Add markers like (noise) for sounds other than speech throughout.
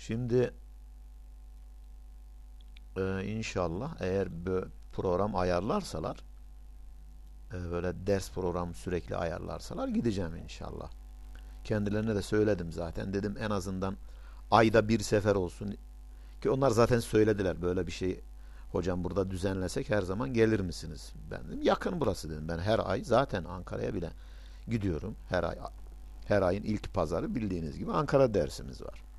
Şimdi e, inşallah eğer program ayarlarsalar e, böyle ders programı sürekli ayarlarsalar gideceğim inşallah. Kendilerine de söyledim zaten. Dedim en azından ayda bir sefer olsun. Ki onlar zaten söylediler böyle bir şey hocam burada düzenlesek her zaman gelir misiniz? Ben dedim yakın burası dedim. Ben her ay zaten Ankara'ya bile gidiyorum. Her ay her ayın ilk pazarı bildiğiniz gibi Ankara dersimiz var.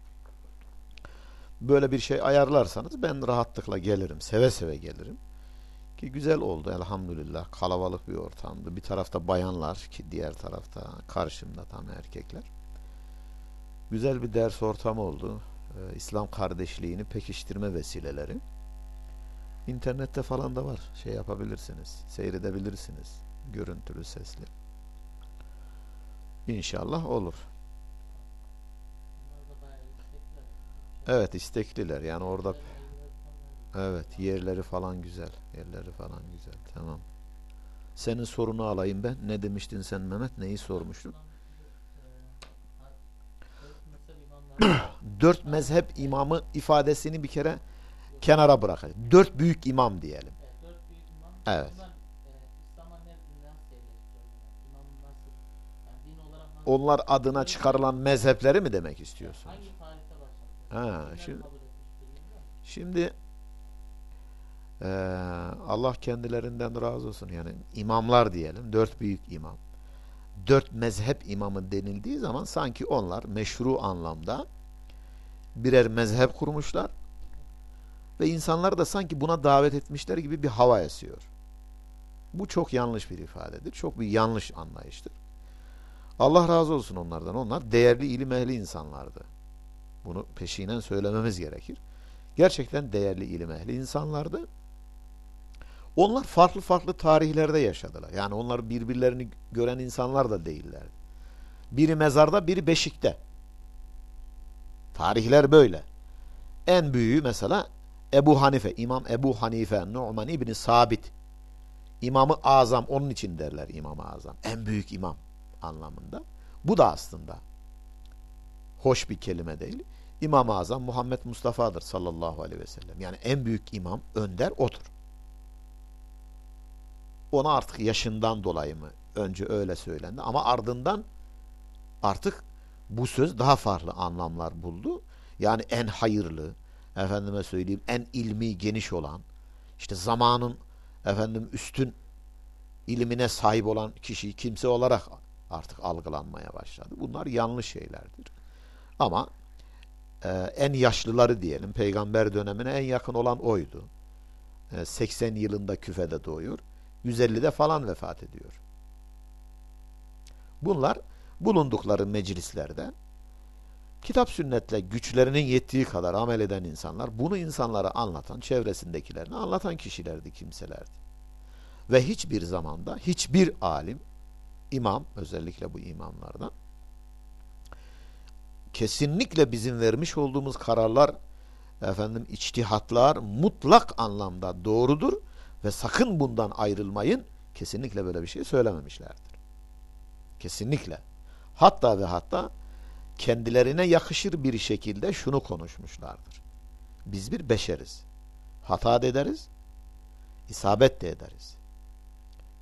Böyle bir şey ayarlarsanız ben rahatlıkla gelirim. Seve seve gelirim. Ki güzel oldu elhamdülillah. Kalabalık bir ortamdı. Bir tarafta bayanlar ki diğer tarafta karşımda tam erkekler. Güzel bir ders ortamı oldu. Ee, İslam kardeşliğini pekiştirme vesileleri. İnternette falan da var. Şey yapabilirsiniz. Seyredebilirsiniz. Görüntülü, sesli. İnşallah olur. Evet istekliler. Yani orada evet yerleri falan güzel. Yerleri falan güzel. Tamam. Senin sorunu alayım ben. Ne demiştin sen Mehmet? Neyi sormuştun? (coughs) Dört mezhep imamı ifadesini bir kere kenara bırakın. Dört büyük imam diyelim. Evet. Onlar adına çıkarılan mezhepleri mi demek istiyorsunuz? Ha, şimdi, şimdi e, Allah kendilerinden razı olsun. Yani imamlar diyelim. Dört büyük imam. Dört mezhep imamı denildiği zaman sanki onlar meşru anlamda birer mezhep kurmuşlar ve insanlar da sanki buna davet etmişler gibi bir hava esiyor. Bu çok yanlış bir ifadedir. Çok bir yanlış anlayıştır. Allah razı olsun onlardan. Onlar değerli ilim ehli insanlardı. Bunu peşinen söylememiz gerekir. Gerçekten değerli ilim ehli insanlardı. Onlar farklı farklı tarihlerde yaşadılar. Yani onlar birbirlerini gören insanlar da değillerdi. Biri mezarda, biri beşikte. Tarihler böyle. En büyüğü mesela Ebu Hanife, İmam Ebu Hanife, Nu'man İbni Sabit. İmamı Azam, onun için derler İmam-ı Azam. En büyük imam anlamında. Bu da aslında hoş bir kelime değil. İmam-ı Azam Muhammed Mustafa'dır sallallahu aleyhi ve sellem. Yani en büyük imam, önder odur. Ona artık yaşından dolayı mı önce öyle söylendi ama ardından artık bu söz daha farklı anlamlar buldu. Yani en hayırlı, efendime söyleyeyim en ilmi geniş olan, işte zamanın efendim üstün ilmine sahip olan kişi kimse olarak artık algılanmaya başladı. Bunlar yanlış şeylerdir. Ama e, en yaşlıları diyelim, peygamber dönemine en yakın olan oydu. E, 80 yılında küfede doğuyor. 150'de falan vefat ediyor. Bunlar bulundukları meclislerde kitap sünnetle güçlerinin yettiği kadar amel eden insanlar, bunu insanlara anlatan, çevresindekilerine anlatan kişilerdi, kimselerdi. Ve hiçbir zamanda hiçbir alim, imam, özellikle bu imamlardan, kesinlikle bizim vermiş olduğumuz kararlar, efendim içtihatlar mutlak anlamda doğrudur ve sakın bundan ayrılmayın, kesinlikle böyle bir şey söylememişlerdir. Kesinlikle. Hatta ve hatta kendilerine yakışır bir şekilde şunu konuşmuşlardır. Biz bir beşeriz. Hata da ederiz, isabet de ederiz.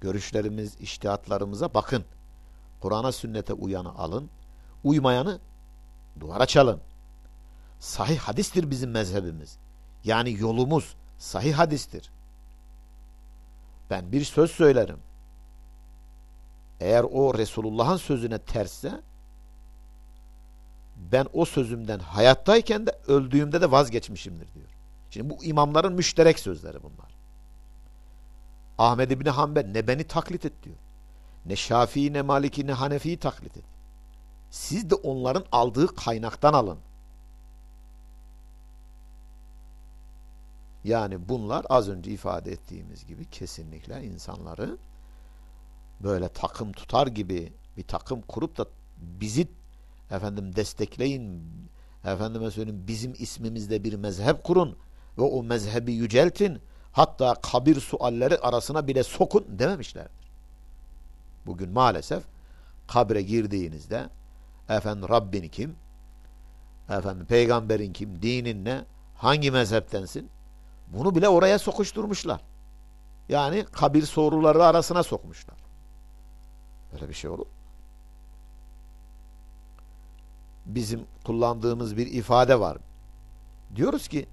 Görüşlerimiz, iştihatlarımıza bakın. Kur'an'a sünnete uyanı alın, uymayanı duvara çalın. Sahih hadistir bizim mezhebimiz. Yani yolumuz sahih hadistir. Ben bir söz söylerim. Eğer o Resulullah'ın sözüne tersse ben o sözümden hayattayken de öldüğümde de vazgeçmişimdir diyor. Şimdi bu imamların müşterek sözleri bunlar. Ahmed İbni Hanbel ne beni taklit et diyor. Ne Şafii ne Maliki ne Hanefi'yi taklit et. Siz de onların aldığı kaynaktan alın. Yani bunlar az önce ifade ettiğimiz gibi kesinlikle insanları böyle takım tutar gibi bir takım kurup da bizi efendim destekleyin efendime söyleyeyim bizim ismimizde bir mezhep kurun ve o mezhebi yüceltin hatta kabir sualleri arasına bile sokun dememişlerdir. Bugün maalesef kabre girdiğinizde efendim Rabbin kim? Efendim peygamberin kim, dinin ne, hangi mezheptensin? Bunu bile oraya sokuşturmuşlar. Yani kabir soruları arasına sokmuşlar. Böyle bir şey olur. Bizim kullandığımız bir ifade var. Diyoruz ki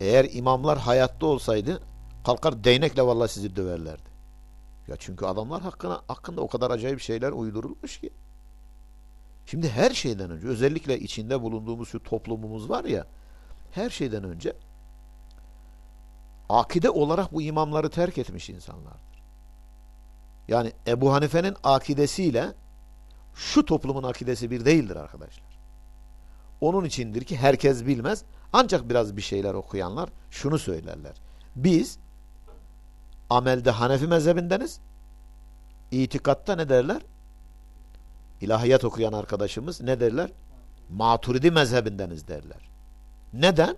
eğer imamlar hayatta olsaydı kalkar değnekle vallahi sizi döverlerdi. Ya çünkü adamlar hakkında, hakkında o kadar acayip şeyler uydurulmuş ki. Şimdi her şeyden önce özellikle içinde bulunduğumuz şu toplumumuz var ya her şeyden önce akide olarak bu imamları terk etmiş insanlardır. Yani Ebu Hanife'nin akidesiyle şu toplumun akidesi bir değildir arkadaşlar. Onun içindir ki herkes bilmez ancak biraz bir şeyler okuyanlar şunu söylerler. Biz amelde Hanefi mezhebindeniz itikatta ne derler? İlahiyat okuyan arkadaşımız ne derler? Maturidi mezhebindeniz derler. Neden?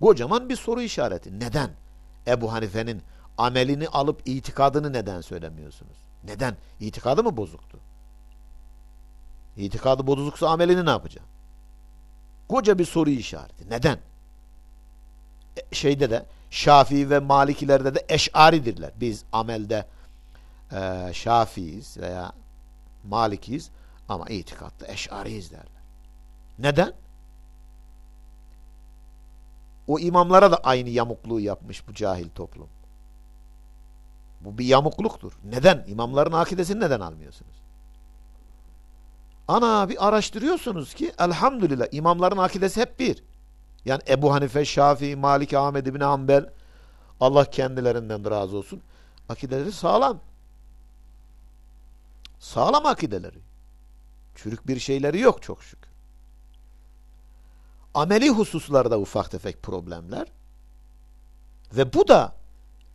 Kocaman bir soru işareti. Neden? Ebu Hanife'nin amelini alıp itikadını neden söylemiyorsunuz? Neden? İtikadı mı bozuktu? İtikadı bozuksa amelini ne yapacak? Koca bir soru işareti. Neden? E, şeyde de Şafii ve Malikilerde de eşaridirler. Biz amelde e, Şafiiyiz veya Malikiyiz ama itikatta eşariyiz derler. Neden? O imamlara da aynı yamukluğu yapmış bu cahil toplum. Bu bir yamukluktur. Neden? İmamların akidesini neden almıyorsunuz? Ana bir araştırıyorsunuz ki elhamdülillah imamların akidesi hep bir. Yani Ebu Hanife, Şafii, Malik, Ahmed İbni Hanbel Allah kendilerinden razı olsun. Akideleri sağlam. Sağlam akideleri. Çürük bir şeyleri yok çok şükür. Ameli hususlarda ufak tefek problemler. Ve bu da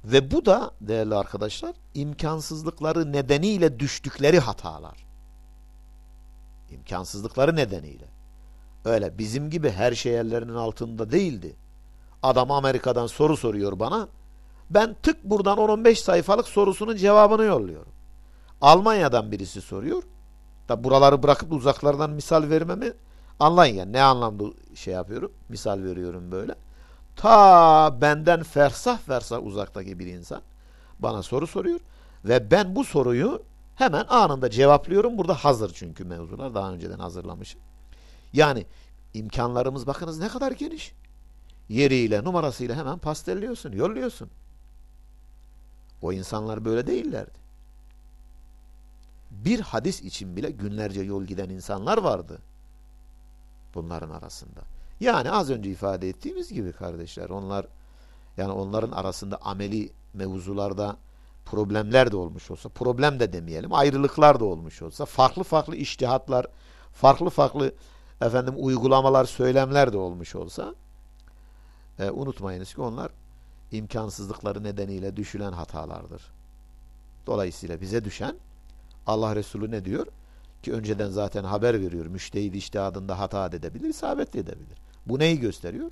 ve bu da değerli arkadaşlar imkansızlıkları nedeniyle düştükleri hatalar. İmkansızlıkları nedeniyle. Öyle bizim gibi her şey ellerinin altında değildi. Adam Amerika'dan soru soruyor bana. Ben tık buradan 10-15 sayfalık sorusunun cevabını yolluyorum. Almanya'dan birisi soruyor. Da buraları bırakıp uzaklardan misal vermemi anlayın yani ne anlamda şey yapıyorum. Misal veriyorum böyle. Ta benden fersah fersah uzaktaki bir insan bana soru soruyor ve ben bu soruyu hemen anında cevaplıyorum. Burada hazır çünkü mevzular daha önceden hazırlamışım. Yani imkanlarımız bakınız ne kadar geniş. Yeriyle numarasıyla hemen pastelliyorsun, yolluyorsun. O insanlar böyle değillerdi bir hadis için bile günlerce yol giden insanlar vardı. Bunların arasında. Yani az önce ifade ettiğimiz gibi kardeşler onlar yani onların arasında ameli mevzularda problemler de olmuş olsa, problem de demeyelim, ayrılıklar da olmuş olsa, farklı farklı iştihatlar, farklı farklı efendim uygulamalar, söylemler de olmuş olsa e, unutmayınız ki onlar imkansızlıkları nedeniyle düşülen hatalardır. Dolayısıyla bize düşen Allah Resulü ne diyor? Ki önceden zaten haber veriyor. Müştehid iştihadında hata edebilir, isabet edebilir. Bu neyi gösteriyor?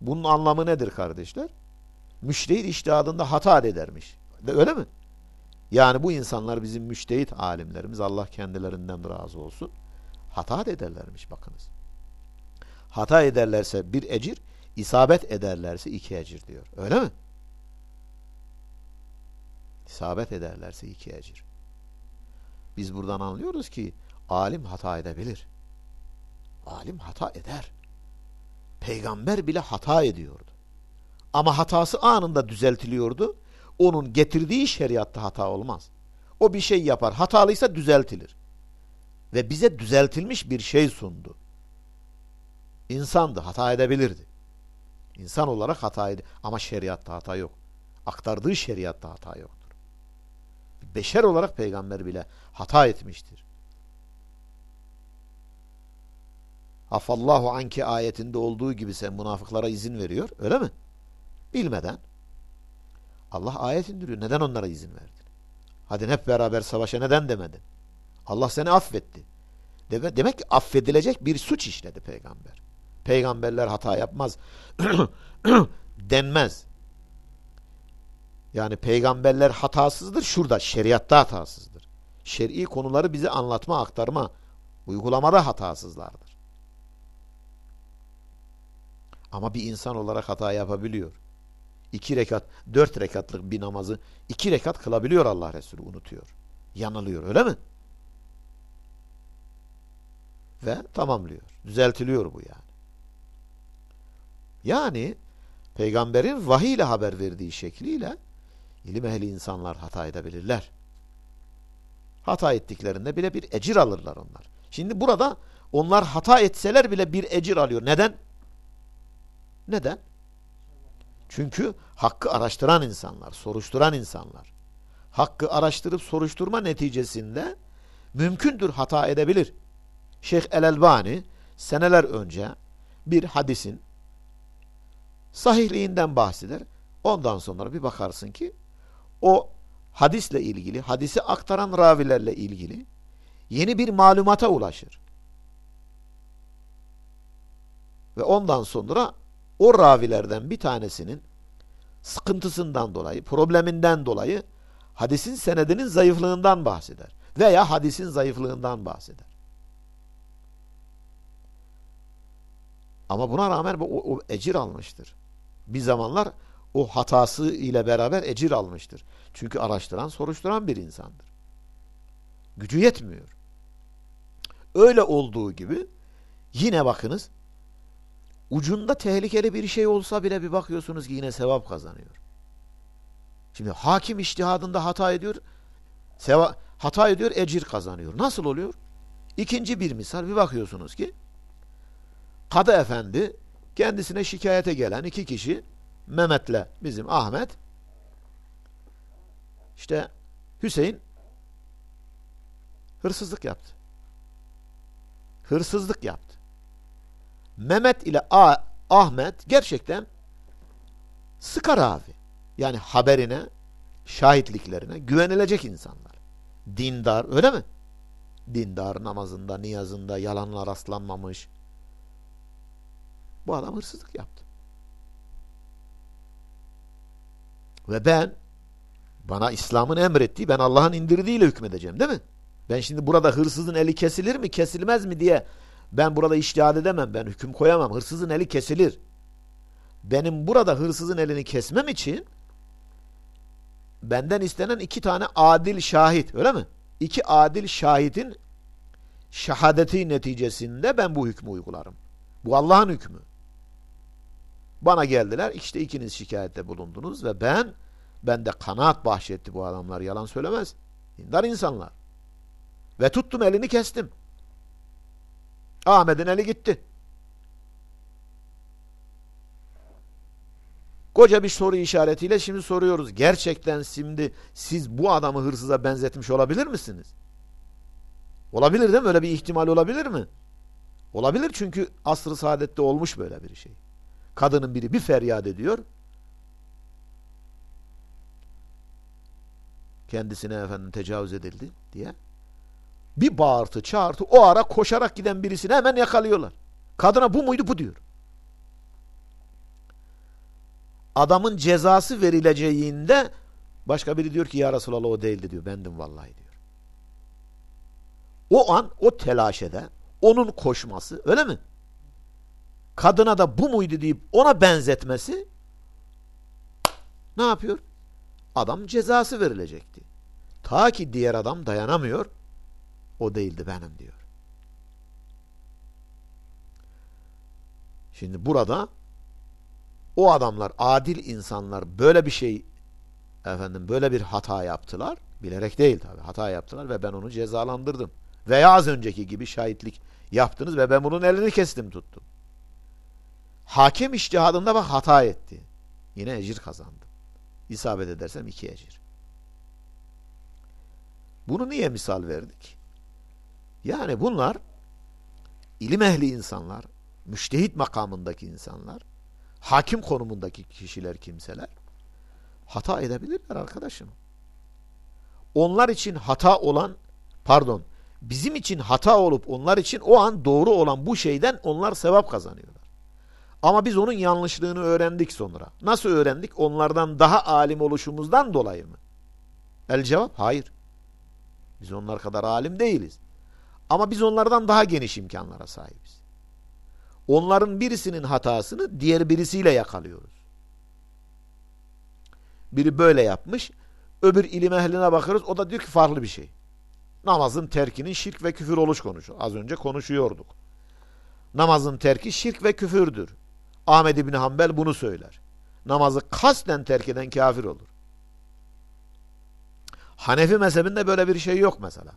Bunun anlamı nedir kardeşler? Müştehid iştihadında hata edermiş. De öyle mi? Yani bu insanlar bizim müştehit alimlerimiz. Allah kendilerinden razı olsun. Hata ederlermiş bakınız. Hata ederlerse bir ecir, isabet ederlerse iki ecir diyor. Öyle mi? İsabet ederlerse iki ecir. Biz buradan anlıyoruz ki alim hata edebilir. Alim hata eder. Peygamber bile hata ediyordu. Ama hatası anında düzeltiliyordu. Onun getirdiği şeriatta hata olmaz. O bir şey yapar. Hatalıysa düzeltilir. Ve bize düzeltilmiş bir şey sundu. İnsandı. Hata edebilirdi. İnsan olarak hata Ama şeriatta hata yok. Aktardığı şeriatta hata yok beşer olarak peygamber bile hata etmiştir. Afallahu anki ayetinde olduğu gibi sen münafıklara izin veriyor. Öyle mi? Bilmeden. Allah ayet indiriyor. Neden onlara izin verdin? Hadi hep beraber savaşa neden demedin? Allah seni affetti. Demek ki affedilecek bir suç işledi peygamber. Peygamberler hata yapmaz. (clears throat) denmez. Yani peygamberler hatasızdır. Şurada şeriatta hatasızdır. Şer'i konuları bize anlatma, aktarma, uygulamada hatasızlardır. Ama bir insan olarak hata yapabiliyor. İki rekat, dört rekatlık bir namazı iki rekat kılabiliyor Allah Resulü unutuyor. Yanılıyor öyle mi? Ve tamamlıyor. Düzeltiliyor bu yani. Yani peygamberin vahiy ile haber verdiği şekliyle ilim ehli insanlar hata edebilirler. Hata ettiklerinde bile bir ecir alırlar onlar. Şimdi burada onlar hata etseler bile bir ecir alıyor. Neden? Neden? Çünkü hakkı araştıran insanlar, soruşturan insanlar. Hakkı araştırıp soruşturma neticesinde mümkündür hata edebilir. Şeyh El-Elbani seneler önce bir hadisin sahihliğinden bahseder. Ondan sonra bir bakarsın ki o hadisle ilgili, hadisi aktaran ravilerle ilgili yeni bir malumata ulaşır. Ve ondan sonra o ravilerden bir tanesinin sıkıntısından dolayı, probleminden dolayı hadisin senedinin zayıflığından bahseder. Veya hadisin zayıflığından bahseder. Ama buna rağmen o, o ecir almıştır. Bir zamanlar o hatası ile beraber ecir almıştır. Çünkü araştıran, soruşturan bir insandır. Gücü yetmiyor. Öyle olduğu gibi yine bakınız ucunda tehlikeli bir şey olsa bile bir bakıyorsunuz ki yine sevap kazanıyor. Şimdi hakim iştihadında hata ediyor, seva, hata ediyor, ecir kazanıyor. Nasıl oluyor? İkinci bir misal bir bakıyorsunuz ki Kadı Efendi kendisine şikayete gelen iki kişi Mehmet'le bizim Ahmet işte Hüseyin hırsızlık yaptı. Hırsızlık yaptı. Mehmet ile A Ahmet gerçekten sıkar abi. Yani haberine, şahitliklerine güvenilecek insanlar. Dindar, öyle mi? Dindar namazında, niyazında yalanla rastlanmamış. Bu adam hırsızlık yaptı. Ve ben bana İslam'ın emrettiği, ben Allah'ın indirdiğiyle hükmedeceğim değil mi? Ben şimdi burada hırsızın eli kesilir mi, kesilmez mi diye ben burada iştihad edemem, ben hüküm koyamam. Hırsızın eli kesilir. Benim burada hırsızın elini kesmem için benden istenen iki tane adil şahit, öyle mi? İki adil şahidin şehadeti neticesinde ben bu hükmü uygularım. Bu Allah'ın hükmü. Bana geldiler, işte ikiniz şikayette bulundunuz ve ben, ben de kanaat bahşetti bu adamlar, yalan söylemez. Dindar insanlar. Ve tuttum elini kestim. Ahmet'in eli gitti. Koca bir soru işaretiyle şimdi soruyoruz. Gerçekten şimdi siz bu adamı hırsıza benzetmiş olabilir misiniz? Olabilir değil mi? Öyle bir ihtimal olabilir mi? Olabilir çünkü asr-ı saadette olmuş böyle bir şey. Kadının biri bir feryat ediyor. Kendisine efendim tecavüz edildi diye. Bir bağırtı çağırtı o ara koşarak giden birisini hemen yakalıyorlar. Kadına bu muydu bu diyor. Adamın cezası verileceğinde başka biri diyor ki ya Resulallah o değildi diyor. Bendim vallahi diyor. O an o telaşede onun koşması öyle mi? Kadına da bu muydu deyip ona benzetmesi ne yapıyor? Adam cezası verilecekti. Ta ki diğer adam dayanamıyor. O değildi benim diyor. Şimdi burada o adamlar, adil insanlar böyle bir şey efendim böyle bir hata yaptılar. Bilerek değil tabi. Hata yaptılar ve ben onu cezalandırdım. Veya az önceki gibi şahitlik yaptınız ve ben bunun elini kestim tuttum. Hakem iştihadında bak hata etti. Yine ecir kazandı. İsabet edersem iki ecir. Bunu niye misal verdik? Yani bunlar ilim ehli insanlar, müştehit makamındaki insanlar, hakim konumundaki kişiler, kimseler hata edebilirler arkadaşım. Onlar için hata olan, pardon, bizim için hata olup onlar için o an doğru olan bu şeyden onlar sevap kazanıyorlar. Ama biz onun yanlışlığını öğrendik sonra. Nasıl öğrendik? Onlardan daha alim oluşumuzdan dolayı mı? El cevap hayır. Biz onlar kadar alim değiliz. Ama biz onlardan daha geniş imkanlara sahibiz. onların birisinin hatasını diğer birisiyle yakalıyoruz. Biri böyle yapmış, öbür ilim ehline bakıyoruz, o da diyor ki farklı bir şey. Namazın terkinin şirk ve küfür oluş konusu. Az önce konuşuyorduk. Namazın terki şirk ve küfürdür. Ahmed İbni Hanbel bunu söyler. Namazı kasten terk eden kafir olur. Hanefi mezhebinde böyle bir şey yok mesela.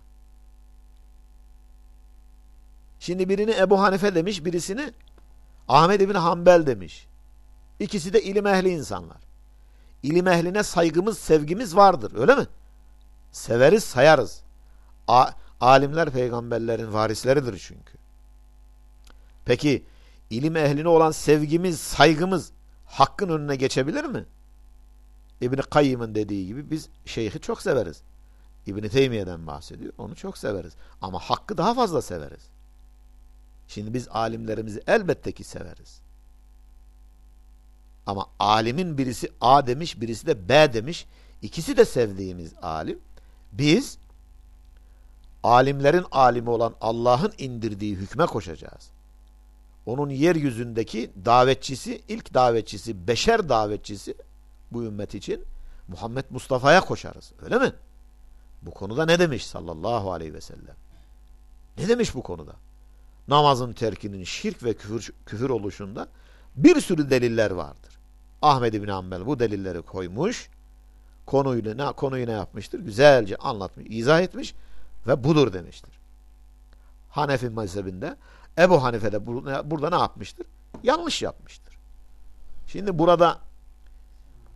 Şimdi birini Ebu Hanife demiş, birisini Ahmed İbni Hanbel demiş. İkisi de ilim ehli insanlar. İlim ehline saygımız, sevgimiz vardır. Öyle mi? Severiz, sayarız. A alimler peygamberlerin varisleridir çünkü. Peki ilim ehline olan sevgimiz, saygımız hakkın önüne geçebilir mi? İbni Kayyım'ın dediği gibi biz şeyhi çok severiz. İbni Teymiye'den bahsediyor. Onu çok severiz. Ama hakkı daha fazla severiz. Şimdi biz alimlerimizi elbette ki severiz. Ama alimin birisi A demiş, birisi de B demiş. İkisi de sevdiğimiz alim. Biz alimlerin alimi olan Allah'ın indirdiği hükme koşacağız. Onun yeryüzündeki davetçisi, ilk davetçisi, beşer davetçisi bu ümmet için Muhammed Mustafa'ya koşarız. Öyle mi? Bu konuda ne demiş sallallahu aleyhi ve sellem? Ne demiş bu konuda? Namazın terkinin şirk ve küfür, küfür oluşunda bir sürü deliller vardır. Ahmed bin Hanbel bu delilleri koymuş. Konuyla ne, konuyu ne yapmıştır? Güzelce anlatmış, izah etmiş ve budur demiştir. Hanefi mezhebinde Ebu Hanife de burada ne yapmıştır? Yanlış yapmıştır. Şimdi burada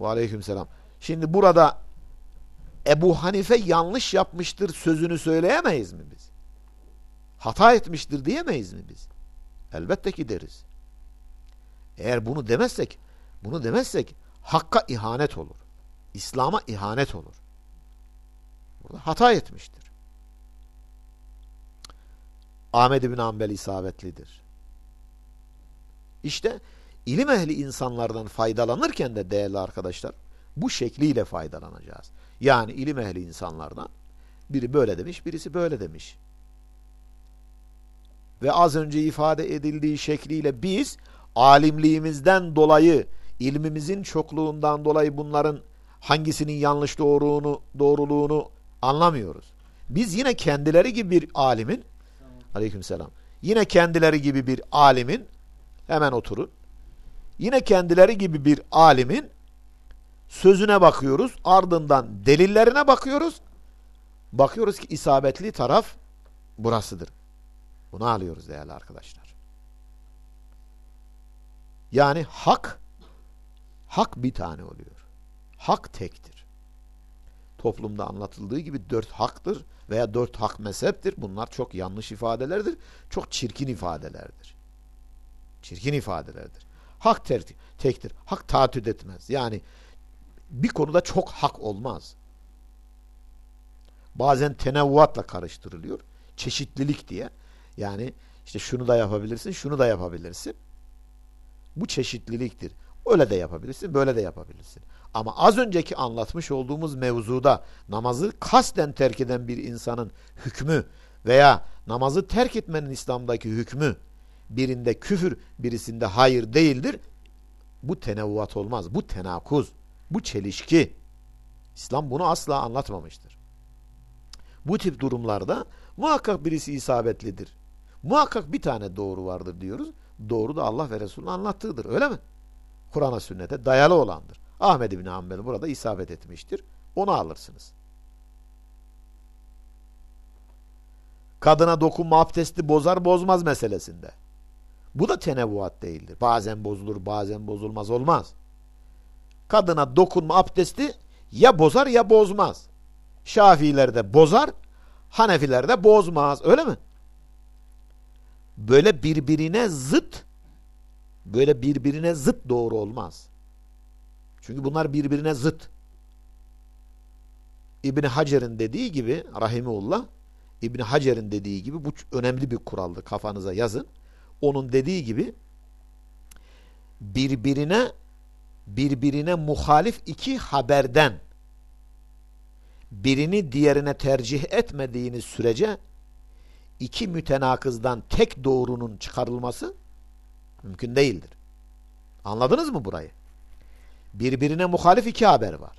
ve aleyküm selam. Şimdi burada Ebu Hanife yanlış yapmıştır sözünü söyleyemeyiz mi biz? Hata etmiştir diyemeyiz mi biz? Elbette ki deriz. Eğer bunu demezsek, bunu demezsek hakka ihanet olur. İslam'a ihanet olur. Burada hata etmiştir. Ahmed bin Ambel isabetlidir. İşte ilim ehli insanlardan faydalanırken de değerli arkadaşlar bu şekliyle faydalanacağız. Yani ilim ehli insanlardan biri böyle demiş, birisi böyle demiş. Ve az önce ifade edildiği şekliyle biz alimliğimizden dolayı, ilmimizin çokluğundan dolayı bunların hangisinin yanlış doğruluğunu, doğruluğunu anlamıyoruz. Biz yine kendileri gibi bir alimin aleykümselam yine kendileri gibi bir alimin hemen oturun yine kendileri gibi bir alimin sözüne bakıyoruz ardından delillerine bakıyoruz bakıyoruz ki isabetli taraf burasıdır. Bunu alıyoruz değerli arkadaşlar. Yani hak hak bir tane oluyor. Hak tektir. Toplumda anlatıldığı gibi dört haktır veya dört hak mezheptir. Bunlar çok yanlış ifadelerdir. Çok çirkin ifadelerdir. Çirkin ifadelerdir. Hak ter tektir. Hak taatüt etmez. Yani bir konuda çok hak olmaz. Bazen tenevvuatla karıştırılıyor. Çeşitlilik diye. Yani işte şunu da yapabilirsin, şunu da yapabilirsin. Bu çeşitliliktir. Öyle de yapabilirsin, böyle de yapabilirsin. Ama az önceki anlatmış olduğumuz mevzuda namazı kasten terk eden bir insanın hükmü veya namazı terk etmenin İslam'daki hükmü birinde küfür, birisinde hayır değildir. Bu tenevvuat olmaz. Bu tenakuz. Bu çelişki. İslam bunu asla anlatmamıştır. Bu tip durumlarda muhakkak birisi isabetlidir. Muhakkak bir tane doğru vardır diyoruz. Doğru da Allah ve Resulü'nün anlattığıdır. Öyle mi? Kur'an'a sünnete dayalı olandır. Ahmed İbni Hanbel burada isabet etmiştir. Onu alırsınız. Kadına dokunma abdesti bozar bozmaz meselesinde. Bu da tenevvuat değildir. Bazen bozulur bazen bozulmaz olmaz. Kadına dokunma abdesti ya bozar ya bozmaz. Şafiilerde bozar, Hanefilerde bozmaz. Öyle mi? Böyle birbirine zıt böyle birbirine zıt doğru olmaz. Çünkü bunlar birbirine zıt. İbni Hacer'in dediği gibi rahimullah İbni Hacer'in dediği gibi bu önemli bir kuraldı kafanıza yazın. Onun dediği gibi birbirine birbirine muhalif iki haberden birini diğerine tercih etmediğiniz sürece iki mütenakızdan tek doğrunun çıkarılması Mümkün değildir. Anladınız mı burayı? Birbirine muhalif iki haber var.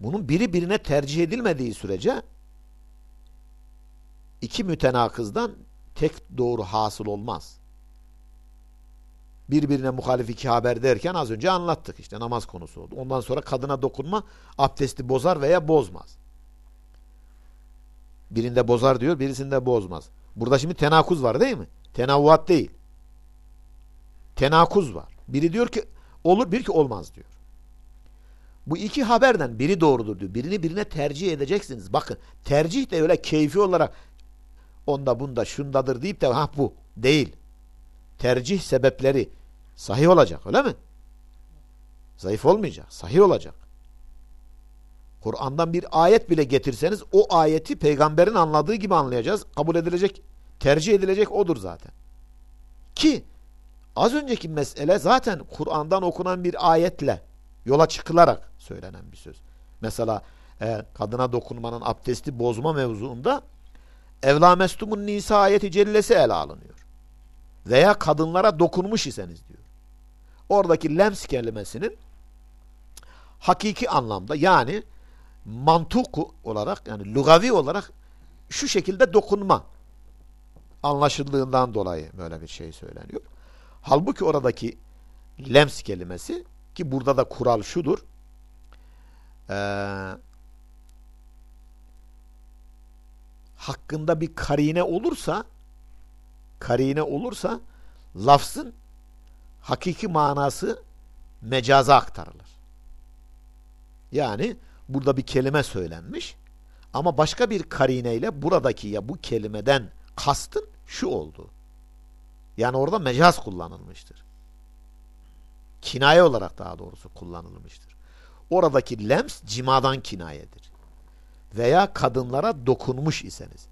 Bunun biri birine tercih edilmediği sürece iki mütenakızdan tek doğru hasıl olmaz. Birbirine muhalif iki haber derken az önce anlattık işte namaz konusu oldu. Ondan sonra kadına dokunma abdesti bozar veya bozmaz. Birinde bozar diyor birisinde bozmaz. Burada şimdi tenakuz var değil mi? Tenavvuat değil. Tenakuz var. Biri diyor ki olur bir ki olmaz diyor. Bu iki haberden biri doğrudur diyor. Birini birine tercih edeceksiniz. Bakın tercih de öyle keyfi olarak onda bunda şundadır deyip de ha bu değil. Tercih sebepleri sahih olacak öyle mi? Zayıf olmayacak. Sahih olacak. Kur'an'dan bir ayet bile getirseniz o ayeti peygamberin anladığı gibi anlayacağız. Kabul edilecek, tercih edilecek odur zaten. Ki az önceki mesele zaten Kur'an'dan okunan bir ayetle yola çıkılarak söylenen bir söz. Mesela e, kadına dokunmanın abdesti bozma mevzuunda evla mestumun nisa ayeti cellesi ele alınıyor. Veya kadınlara dokunmuş iseniz diyor. Oradaki lems kelimesinin hakiki anlamda yani mantuku olarak yani lugavi olarak şu şekilde dokunma anlaşıldığından dolayı böyle bir şey söyleniyor. Halbuki oradaki lems kelimesi ki burada da kural şudur. Ee, hakkında bir karine olursa karine olursa lafzın hakiki manası mecaza aktarılır. Yani burada bir kelime söylenmiş ama başka bir karineyle buradaki ya bu kelimeden kastın şu oldu. Yani orada mecaz kullanılmıştır. Kinaye olarak daha doğrusu kullanılmıştır. Oradaki lems cimadan kinayedir. Veya kadınlara dokunmuş iseniz.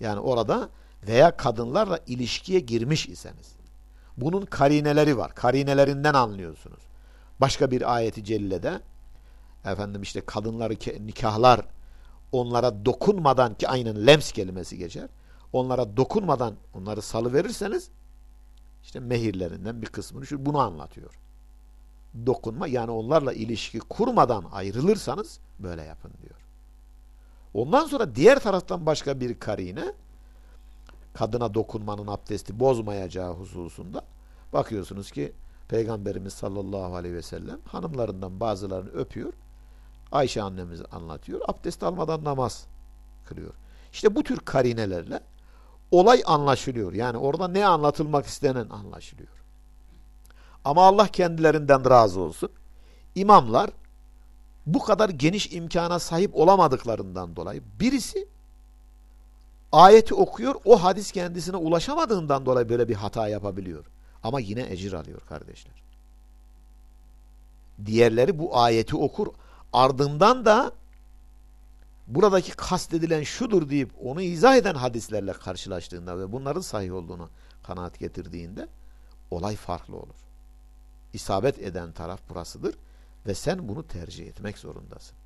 Yani orada veya kadınlarla ilişkiye girmiş iseniz. Bunun karineleri var. Karinelerinden anlıyorsunuz. Başka bir ayeti cellede efendim işte kadınları nikahlar onlara dokunmadan ki aynen lems kelimesi geçer. Onlara dokunmadan onları salı verirseniz işte mehirlerinden bir kısmını şu bunu anlatıyor. Dokunma yani onlarla ilişki kurmadan ayrılırsanız böyle yapın diyor. Ondan sonra diğer taraftan başka bir karine kadına dokunmanın abdesti bozmayacağı hususunda bakıyorsunuz ki Peygamberimiz sallallahu aleyhi ve sellem hanımlarından bazılarını öpüyor. Ayşe annemiz anlatıyor. Abdest almadan namaz kılıyor. İşte bu tür karinelerle olay anlaşılıyor. Yani orada ne anlatılmak istenen anlaşılıyor. Ama Allah kendilerinden razı olsun. İmamlar bu kadar geniş imkana sahip olamadıklarından dolayı birisi ayeti okuyor, o hadis kendisine ulaşamadığından dolayı böyle bir hata yapabiliyor. Ama yine ecir alıyor kardeşler. Diğerleri bu ayeti okur, ardından da buradaki kastedilen şudur deyip onu izah eden hadislerle karşılaştığında ve bunların sahih olduğunu kanaat getirdiğinde olay farklı olur. İsabet eden taraf burasıdır ve sen bunu tercih etmek zorundasın.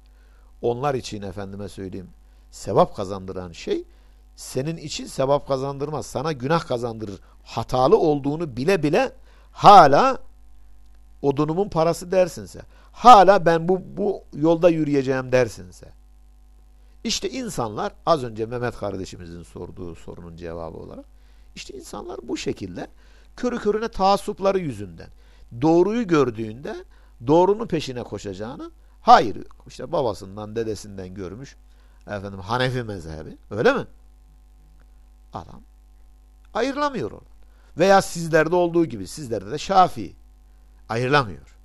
Onlar için efendime söyleyeyim sevap kazandıran şey senin için sevap kazandırmaz. Sana günah kazandırır. Hatalı olduğunu bile bile hala odunumun parası dersinse, hala ben bu, bu yolda yürüyeceğim dersinse. İşte insanlar az önce Mehmet kardeşimizin sorduğu sorunun cevabı olarak işte insanlar bu şekilde körü körüne taassupları yüzünden doğruyu gördüğünde doğrunun peşine koşacağını hayır işte babasından dedesinden görmüş efendim Hanefi mezhebi öyle mi? Adam ayrılamıyor oradan. Veya sizlerde olduğu gibi sizlerde de Şafii ayrılamıyor.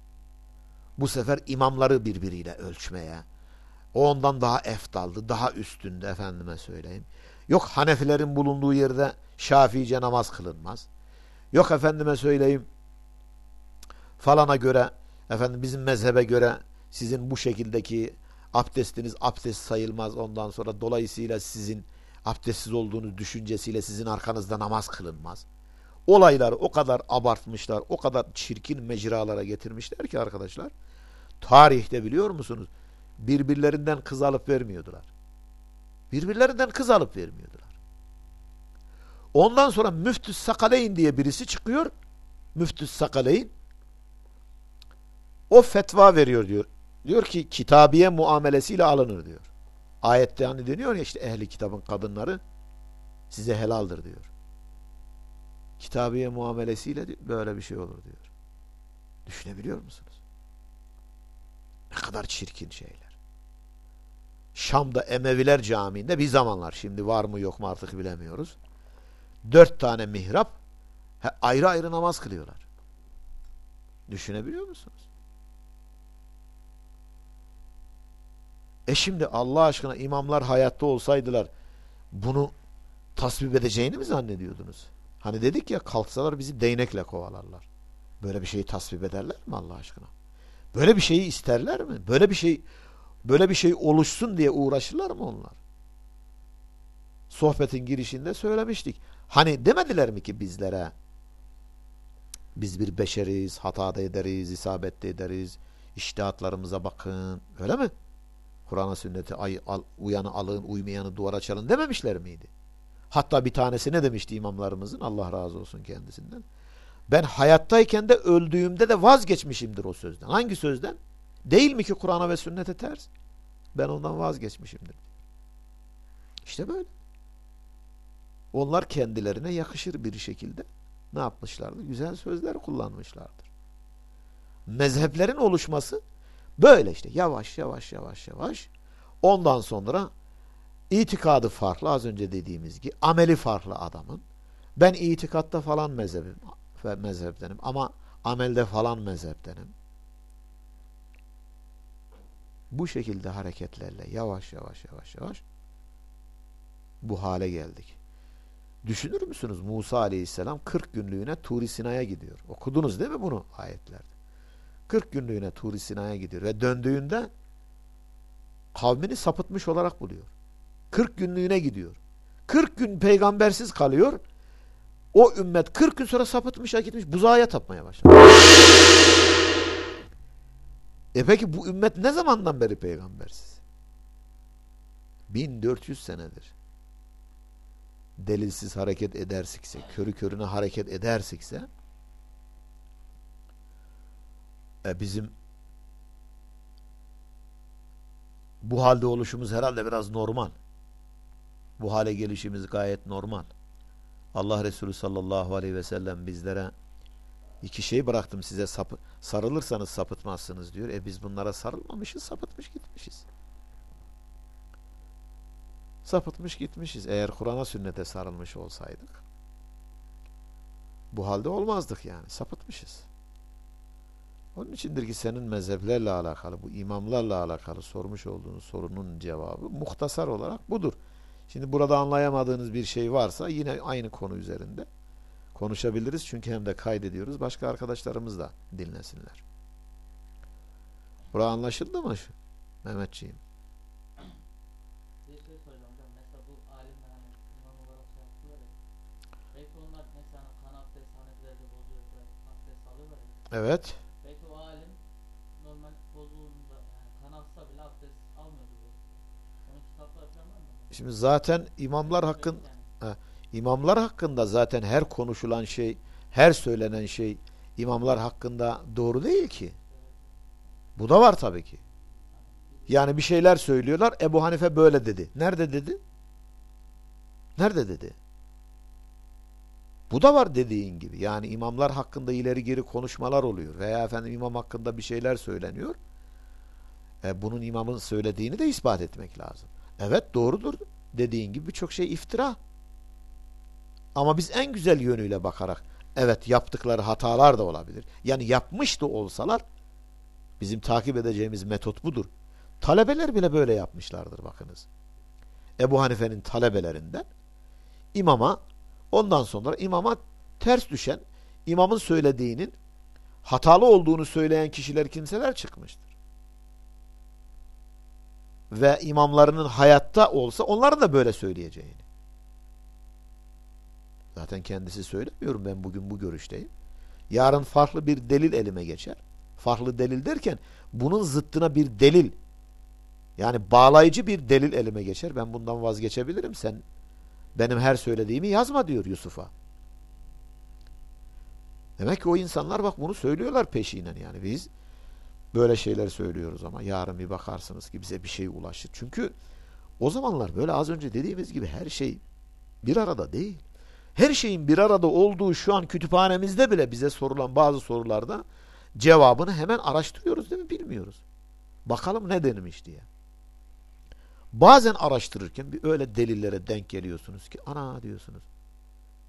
Bu sefer imamları birbiriyle ölçmeye, o ondan daha eftaldı, daha üstünde efendime söyleyeyim. Yok Hanefilerin bulunduğu yerde Şafiice namaz kılınmaz. Yok efendime söyleyeyim falana göre efendim bizim mezhebe göre sizin bu şekildeki abdestiniz abdest sayılmaz ondan sonra dolayısıyla sizin abdestsiz olduğunuz düşüncesiyle sizin arkanızda namaz kılınmaz. Olayları o kadar abartmışlar, o kadar çirkin mecralara getirmişler ki arkadaşlar. Tarihte biliyor musunuz? Birbirlerinden kız alıp vermiyordular. Birbirlerinden kız alıp vermiyordular. Ondan sonra Müftüs Sakaleyn diye birisi çıkıyor. Müftüs Sakaleyn. O fetva veriyor diyor. Diyor ki kitabiye muamelesiyle alınır diyor. Ayette hani deniyor ya işte ehli kitabın kadınları size helaldir diyor. Kitabiye muamelesiyle böyle bir şey olur diyor. Düşünebiliyor musunuz? Ne kadar çirkin şeyler. Şam'da Emeviler Camii'nde bir zamanlar şimdi var mı yok mu artık bilemiyoruz. Dört tane mihrap ayrı ayrı namaz kılıyorlar. Düşünebiliyor musunuz? E şimdi Allah aşkına imamlar hayatta olsaydılar bunu tasvip edeceğini mi zannediyordunuz? Hani dedik ya kalksalar bizi değnekle kovalarlar. Böyle bir şeyi tasvip ederler mi Allah aşkına? Böyle bir şeyi isterler mi? Böyle bir şey böyle bir şey oluşsun diye uğraşırlar mı onlar? Sohbetin girişinde söylemiştik. Hani demediler mi ki bizlere biz bir beşeriz, hata da ederiz, isabet de ederiz, iştihatlarımıza bakın. Öyle mi? Kur'an'a sünneti ay, al, uyanı alın, uymayanı duvara çalın dememişler miydi? Hatta bir tanesi ne demişti imamlarımızın? Allah razı olsun kendisinden. Ben hayattayken de öldüğümde de vazgeçmişimdir o sözden. Hangi sözden? Değil mi ki Kur'an'a ve sünnete ters? Ben ondan vazgeçmişimdir. İşte böyle. Onlar kendilerine yakışır bir şekilde ne yapmışlardır? Güzel sözler kullanmışlardır. Mezheplerin oluşması böyle işte yavaş yavaş yavaş yavaş ondan sonra itikadı farklı az önce dediğimiz gibi ameli farklı adamın ben itikatta falan mezhebim mezheptenim ama amelde falan mezheptenim. Bu şekilde hareketlerle yavaş yavaş yavaş yavaş bu hale geldik. Düşünür müsünüz Musa aleyhisselam 40 günlüğüne Turi Sina'ya gidiyor. Okudunuz değil mi bunu ayetlerde? 40 günlüğüne Turi Sina'ya gidiyor ve döndüğünde kavmini sapıtmış olarak buluyor. 40 günlüğüne gidiyor. 40 gün peygambersiz kalıyor. O ümmet 40 gün sonra sapıtmış, gitmiş buzağa tapmaya başladı. E peki bu ümmet ne zamandan beri peygambersiz? 1400 senedir. Delilsiz hareket edersikse, körü körüne hareket edersikse e bizim bu halde oluşumuz herhalde biraz normal. Bu hale gelişimiz gayet normal. Allah Resulü sallallahu aleyhi ve sellem bizlere iki şey bıraktım size sapı, sarılırsanız sapıtmazsınız diyor. E biz bunlara sarılmamışız, sapıtmış gitmişiz. Sapıtmış gitmişiz. Eğer Kur'an'a sünnete sarılmış olsaydık bu halde olmazdık yani. Sapıtmışız. Onun içindir ki senin mezheplerle alakalı, bu imamlarla alakalı sormuş olduğunuz sorunun cevabı muhtasar olarak budur. Şimdi burada anlayamadığınız bir şey varsa yine aynı konu üzerinde konuşabiliriz. Çünkü hem de kaydediyoruz. Başka arkadaşlarımız da dinlesinler. Bura anlaşıldı mı? Mehmetciğim? Evet. Belki o alim normal bozulduğunda yani kan aksa bile abdest almıyordu. Onun kitapları falan var mı? Şimdi zaten imamlar hakkın imamlar hakkında zaten her konuşulan şey, her söylenen şey imamlar hakkında doğru değil ki. Bu da var tabii ki. Yani bir şeyler söylüyorlar. Ebu Hanife böyle dedi. Nerede dedi? Nerede dedi? Bu da var dediğin gibi. Yani imamlar hakkında ileri geri konuşmalar oluyor. Veya efendim imam hakkında bir şeyler söyleniyor. E, bunun imamın söylediğini de ispat etmek lazım. Evet doğrudur. Dediğin gibi birçok şey iftira. Ama biz en güzel yönüyle bakarak evet yaptıkları hatalar da olabilir. Yani yapmış da olsalar bizim takip edeceğimiz metot budur. Talebeler bile böyle yapmışlardır bakınız. Ebu Hanife'nin talebelerinden imama Ondan sonra imama ters düşen, imamın söylediğinin hatalı olduğunu söyleyen kişiler kimseler çıkmıştır. Ve imamlarının hayatta olsa onların da böyle söyleyeceğini. Zaten kendisi söylemiyorum ben bugün bu görüşteyim. Yarın farklı bir delil elime geçer. Farklı delil derken bunun zıttına bir delil yani bağlayıcı bir delil elime geçer. Ben bundan vazgeçebilirim. Sen Benim her söylediğimi yazma diyor Yusuf'a. Demek ki o insanlar bak bunu söylüyorlar peşinen yani biz böyle şeyler söylüyoruz ama yarın bir bakarsınız ki bize bir şey ulaşır. Çünkü o zamanlar böyle az önce dediğimiz gibi her şey bir arada değil. Her şeyin bir arada olduğu şu an kütüphanemizde bile bize sorulan bazı sorularda cevabını hemen araştırıyoruz değil mi? Bilmiyoruz. Bakalım ne denilmiş diye. Bazen araştırırken bir öyle delillere denk geliyorsunuz ki ana diyorsunuz.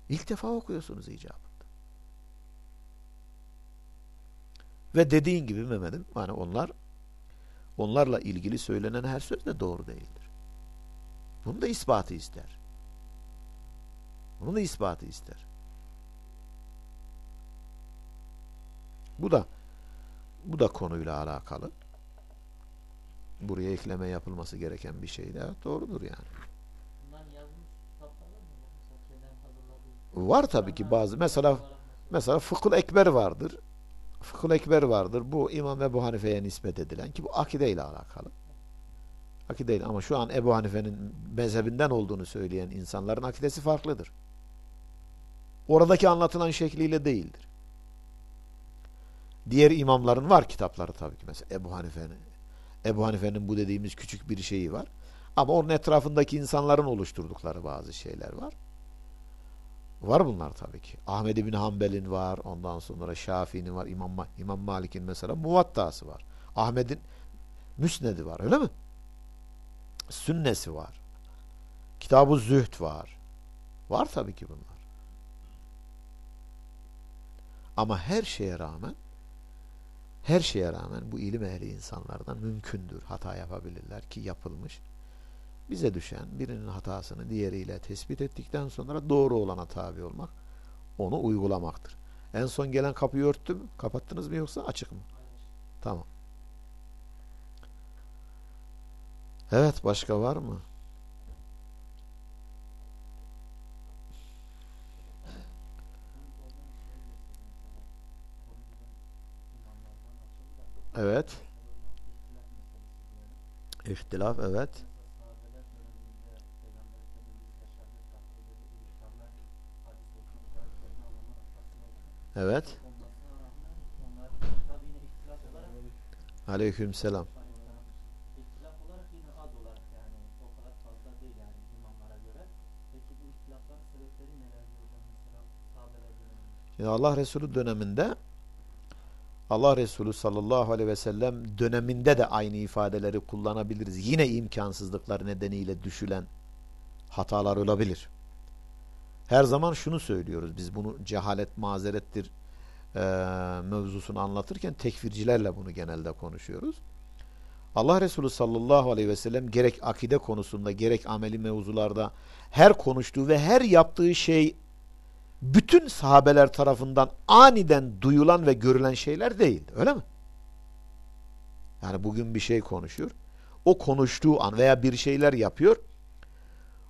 İlk defa okuyorsunuz icabında. Ve dediğin gibi Mehmet'im hani onlar onlarla ilgili söylenen her söz de doğru değildir. Bunun da ispatı ister. Bunun da ispatı ister. Bu da bu da konuyla alakalı. Buraya ekleme yapılması gereken bir şey de doğrudur yani. Var tabii ki bazı mesela mesela fıkhul ekber vardır. Fıkhul ekber vardır. Bu İmam Ebu Hanife'ye nispet edilen ki bu akide ile alakalı. Akide ile ama şu an Ebu Hanife'nin mezhebinden olduğunu söyleyen insanların akidesi farklıdır. Oradaki anlatılan şekliyle değildir. Diğer imamların var kitapları tabii ki mesela Ebu Hanife'nin. Ebu Hanife'nin bu dediğimiz küçük bir şeyi var. Ama onun etrafındaki insanların oluşturdukları bazı şeyler var. Var bunlar tabii ki. Ahmed bin Hanbel'in var. Ondan sonra Şafii'nin var. İmam, İmam Malik'in mesela muvattası var. Ahmet'in müsnedi var. Öyle mi? Sünnesi var. Kitab-ı Zühd var. Var tabii ki bunlar. Ama her şeye rağmen her şeye rağmen bu ilim ehli insanlardan mümkündür. Hata yapabilirler ki yapılmış. Bize düşen birinin hatasını diğeriyle tespit ettikten sonra doğru olana tabi olmak, onu uygulamaktır. En son gelen kapıyı örttü mü? Kapattınız mı yoksa açık mı? Tamam. Evet başka var mı? Evet. İhtilaf evet. Evet. Aleyküm selam. Allah Resulü döneminde Allah Resulü sallallahu aleyhi ve sellem döneminde de aynı ifadeleri kullanabiliriz. Yine imkansızlıklar nedeniyle düşülen hatalar olabilir. Her zaman şunu söylüyoruz. Biz bunu cehalet mazerettir e, mevzusunu anlatırken tekfircilerle bunu genelde konuşuyoruz. Allah Resulü sallallahu aleyhi ve sellem gerek akide konusunda gerek ameli mevzularda her konuştuğu ve her yaptığı şey bütün sahabeler tarafından aniden duyulan ve görülen şeyler değil. Öyle mi? Yani bugün bir şey konuşuyor. O konuştuğu an veya bir şeyler yapıyor.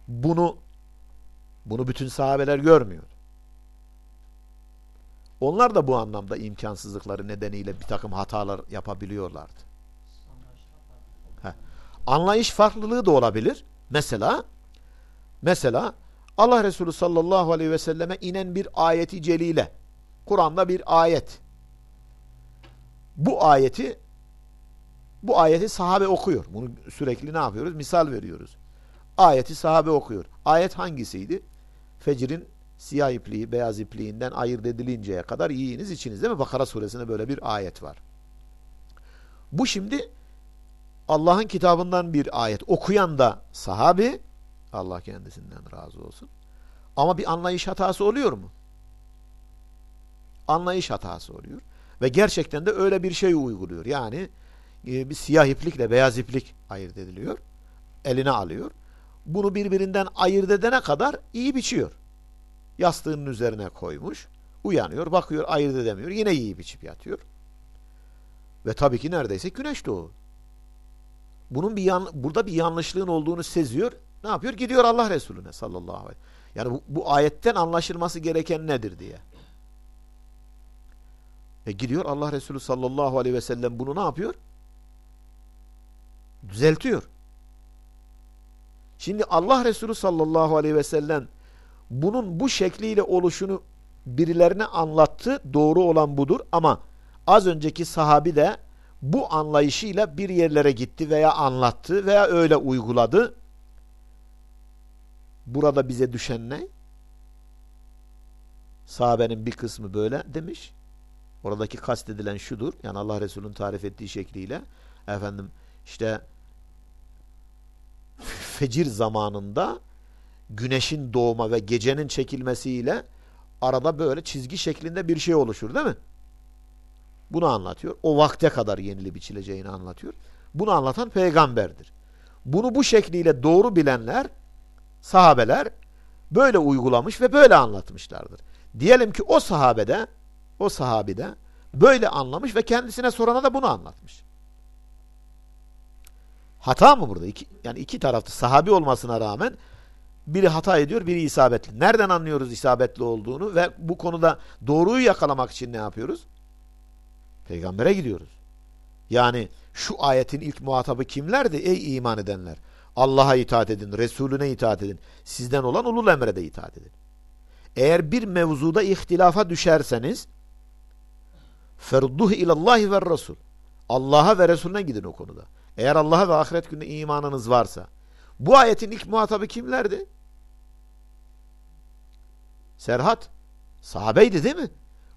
Bunu bunu bütün sahabeler görmüyor. Onlar da bu anlamda imkansızlıkları nedeniyle bir takım hatalar yapabiliyorlardı. Anlayış farklılığı da olabilir. Mesela mesela Allah Resulü sallallahu aleyhi ve selleme inen bir ayeti celile. Kur'an'da bir ayet. Bu ayeti bu ayeti sahabe okuyor. Bunu sürekli ne yapıyoruz? Misal veriyoruz. Ayeti sahabe okuyor. Ayet hangisiydi? Fecrin siyah ipliği beyaz ipliğinden ayırt edilinceye kadar yiyiniz içiniz değil mi? Bakara suresinde böyle bir ayet var. Bu şimdi Allah'ın kitabından bir ayet. Okuyan da sahabi, Allah kendisinden razı olsun. Ama bir anlayış hatası oluyor mu? Anlayış hatası oluyor. Ve gerçekten de öyle bir şey uyguluyor. Yani e, bir siyah iplikle beyaz iplik ayırt ediliyor. Eline alıyor. Bunu birbirinden ayırt edene kadar iyi biçiyor. Yastığının üzerine koymuş. Uyanıyor, bakıyor, ayırt edemiyor. Yine iyi biçip yatıyor. Ve tabii ki neredeyse güneş doğu. Bunun bir yan, burada bir yanlışlığın olduğunu seziyor. Ne yapıyor? Gidiyor Allah Resulüne sallallahu aleyhi ve Yani bu, bu ayetten anlaşılması gereken nedir diye. E gidiyor Allah Resulü sallallahu aleyhi ve sellem bunu ne yapıyor? Düzeltiyor. Şimdi Allah Resulü sallallahu aleyhi ve sellem bunun bu şekliyle oluşunu birilerine anlattı. Doğru olan budur ama az önceki sahabi de bu anlayışıyla bir yerlere gitti veya anlattı veya öyle uyguladı. Burada bize düşen ne? Sahabenin bir kısmı böyle demiş. Oradaki kastedilen şudur. Yani Allah Resulü'nün tarif ettiği şekliyle efendim işte fecir zamanında güneşin doğma ve gecenin çekilmesiyle arada böyle çizgi şeklinde bir şey oluşur değil mi? Bunu anlatıyor. O vakte kadar yenili biçileceğini anlatıyor. Bunu anlatan peygamberdir. Bunu bu şekliyle doğru bilenler, sahabeler böyle uygulamış ve böyle anlatmışlardır. Diyelim ki o sahabede, o sahabide böyle anlamış ve kendisine sorana da bunu anlatmış. Hata mı burada? İki, yani iki tarafta sahabi olmasına rağmen biri hata ediyor, biri isabetli. Nereden anlıyoruz isabetli olduğunu ve bu konuda doğruyu yakalamak için ne yapıyoruz? Peygambere gidiyoruz. Yani şu ayetin ilk muhatabı kimlerdi? Ey iman edenler! Allah'a itaat edin, Resulüne itaat edin. Sizden olan ulul emre de itaat edin. Eğer bir mevzuda ihtilafa düşerseniz ferduh ilallahi ve Resul. Allah'a ve Resulüne gidin o konuda. Eğer Allah'a ve ahiret gününe imanınız varsa. Bu ayetin ilk muhatabı kimlerdi? Serhat. Sahabeydi değil mi?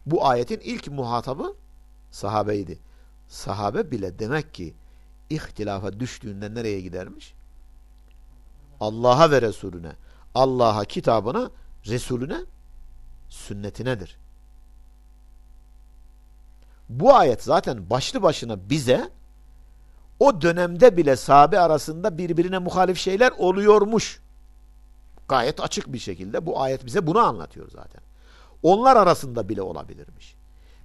Bu ayetin ilk muhatabı sahabeydi. Sahabe bile demek ki ihtilafa düştüğünde nereye gidermiş? Allah'a ve Resulüne. Allah'a, kitabına, Resulüne, sünnetinedir. Bu ayet zaten başlı başına bize o dönemde bile sahabe arasında birbirine muhalif şeyler oluyormuş. Gayet açık bir şekilde bu ayet bize bunu anlatıyor zaten. Onlar arasında bile olabilirmiş.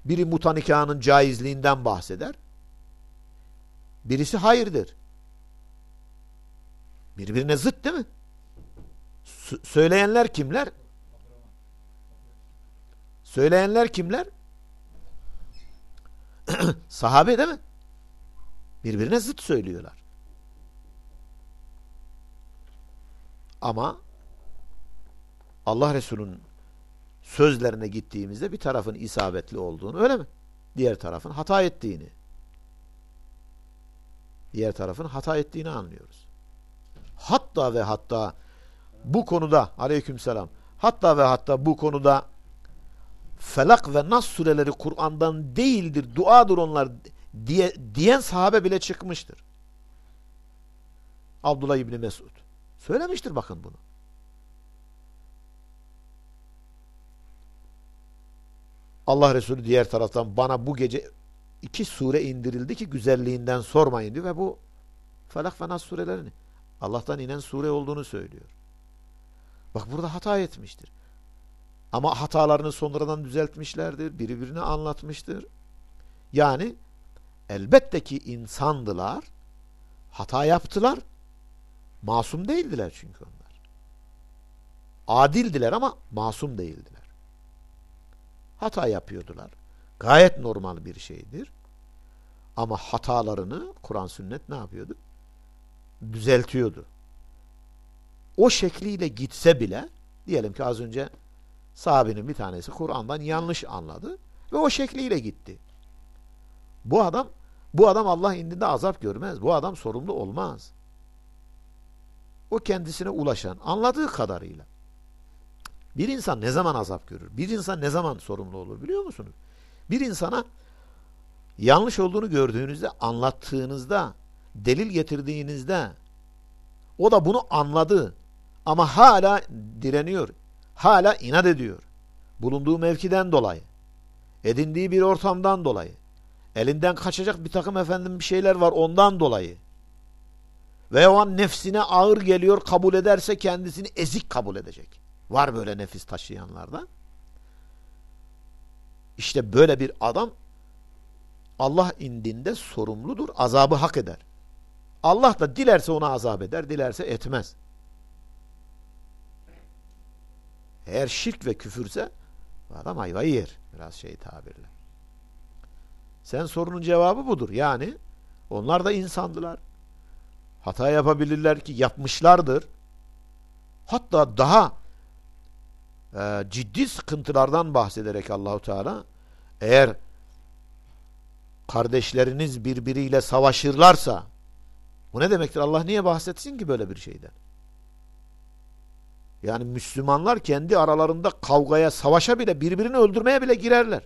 Biri mutanikanın caizliğinden bahseder. Birisi hayırdır. Birbirine zıt değil mi? S söyleyenler kimler? Söyleyenler kimler? (clears throat) Sahabe değil mi? Birbirine zıt söylüyorlar. Ama Allah Resulü'nün sözlerine gittiğimizde bir tarafın isabetli olduğunu öyle mi? Diğer tarafın hata ettiğini. Diğer tarafın hata ettiğini anlıyoruz. Hatta ve hatta bu konuda aleykümselam hatta ve hatta bu konuda Felak ve Nas sureleri Kur'an'dan değildir, duadır onlar diye, diyen sahabe bile çıkmıştır. Abdullah İbni Mesud. Söylemiştir bakın bunu. Allah Resulü diğer taraftan bana bu gece iki sure indirildi ki güzelliğinden sormayın diyor ve bu Felak ve Nas surelerini Allah'tan inen sure olduğunu söylüyor. Bak burada hata etmiştir. Ama hatalarını sonradan düzeltmişlerdir. Birbirini anlatmıştır. Yani elbette ki insandılar. Hata yaptılar. Masum değildiler çünkü onlar. Adildiler ama masum değildiler. Hata yapıyordular. Gayet normal bir şeydir. Ama hatalarını Kur'an sünnet ne yapıyordu? Düzeltiyordu. O şekliyle gitse bile diyelim ki az önce sahabenin bir tanesi Kur'an'dan yanlış anladı ve o şekliyle gitti. Bu adam bu adam Allah indinde azap görmez. Bu adam sorumlu olmaz. O kendisine ulaşan, anladığı kadarıyla. Bir insan ne zaman azap görür? Bir insan ne zaman sorumlu olur biliyor musunuz? Bir insana yanlış olduğunu gördüğünüzde, anlattığınızda, delil getirdiğinizde o da bunu anladı ama hala direniyor. Hala inat ediyor. Bulunduğu mevkiden dolayı. Edindiği bir ortamdan dolayı. Elinden kaçacak bir takım efendim bir şeyler var ondan dolayı. Ve o an nefsine ağır geliyor kabul ederse kendisini ezik kabul edecek. Var böyle nefis taşıyanlarda. İşte böyle bir adam Allah indinde sorumludur. Azabı hak eder. Allah da dilerse ona azap eder, dilerse etmez. Eğer şirk ve küfürse adam ayvayı yer. Biraz şey tabirle. Sen sorunun cevabı budur. Yani onlar da insandılar. Hata yapabilirler ki yapmışlardır. Hatta daha e, ciddi sıkıntılardan bahsederek Allahu Teala eğer kardeşleriniz birbiriyle savaşırlarsa bu ne demektir? Allah niye bahsetsin ki böyle bir şeyden? Yani Müslümanlar kendi aralarında kavgaya, savaşa bile, birbirini öldürmeye bile girerler.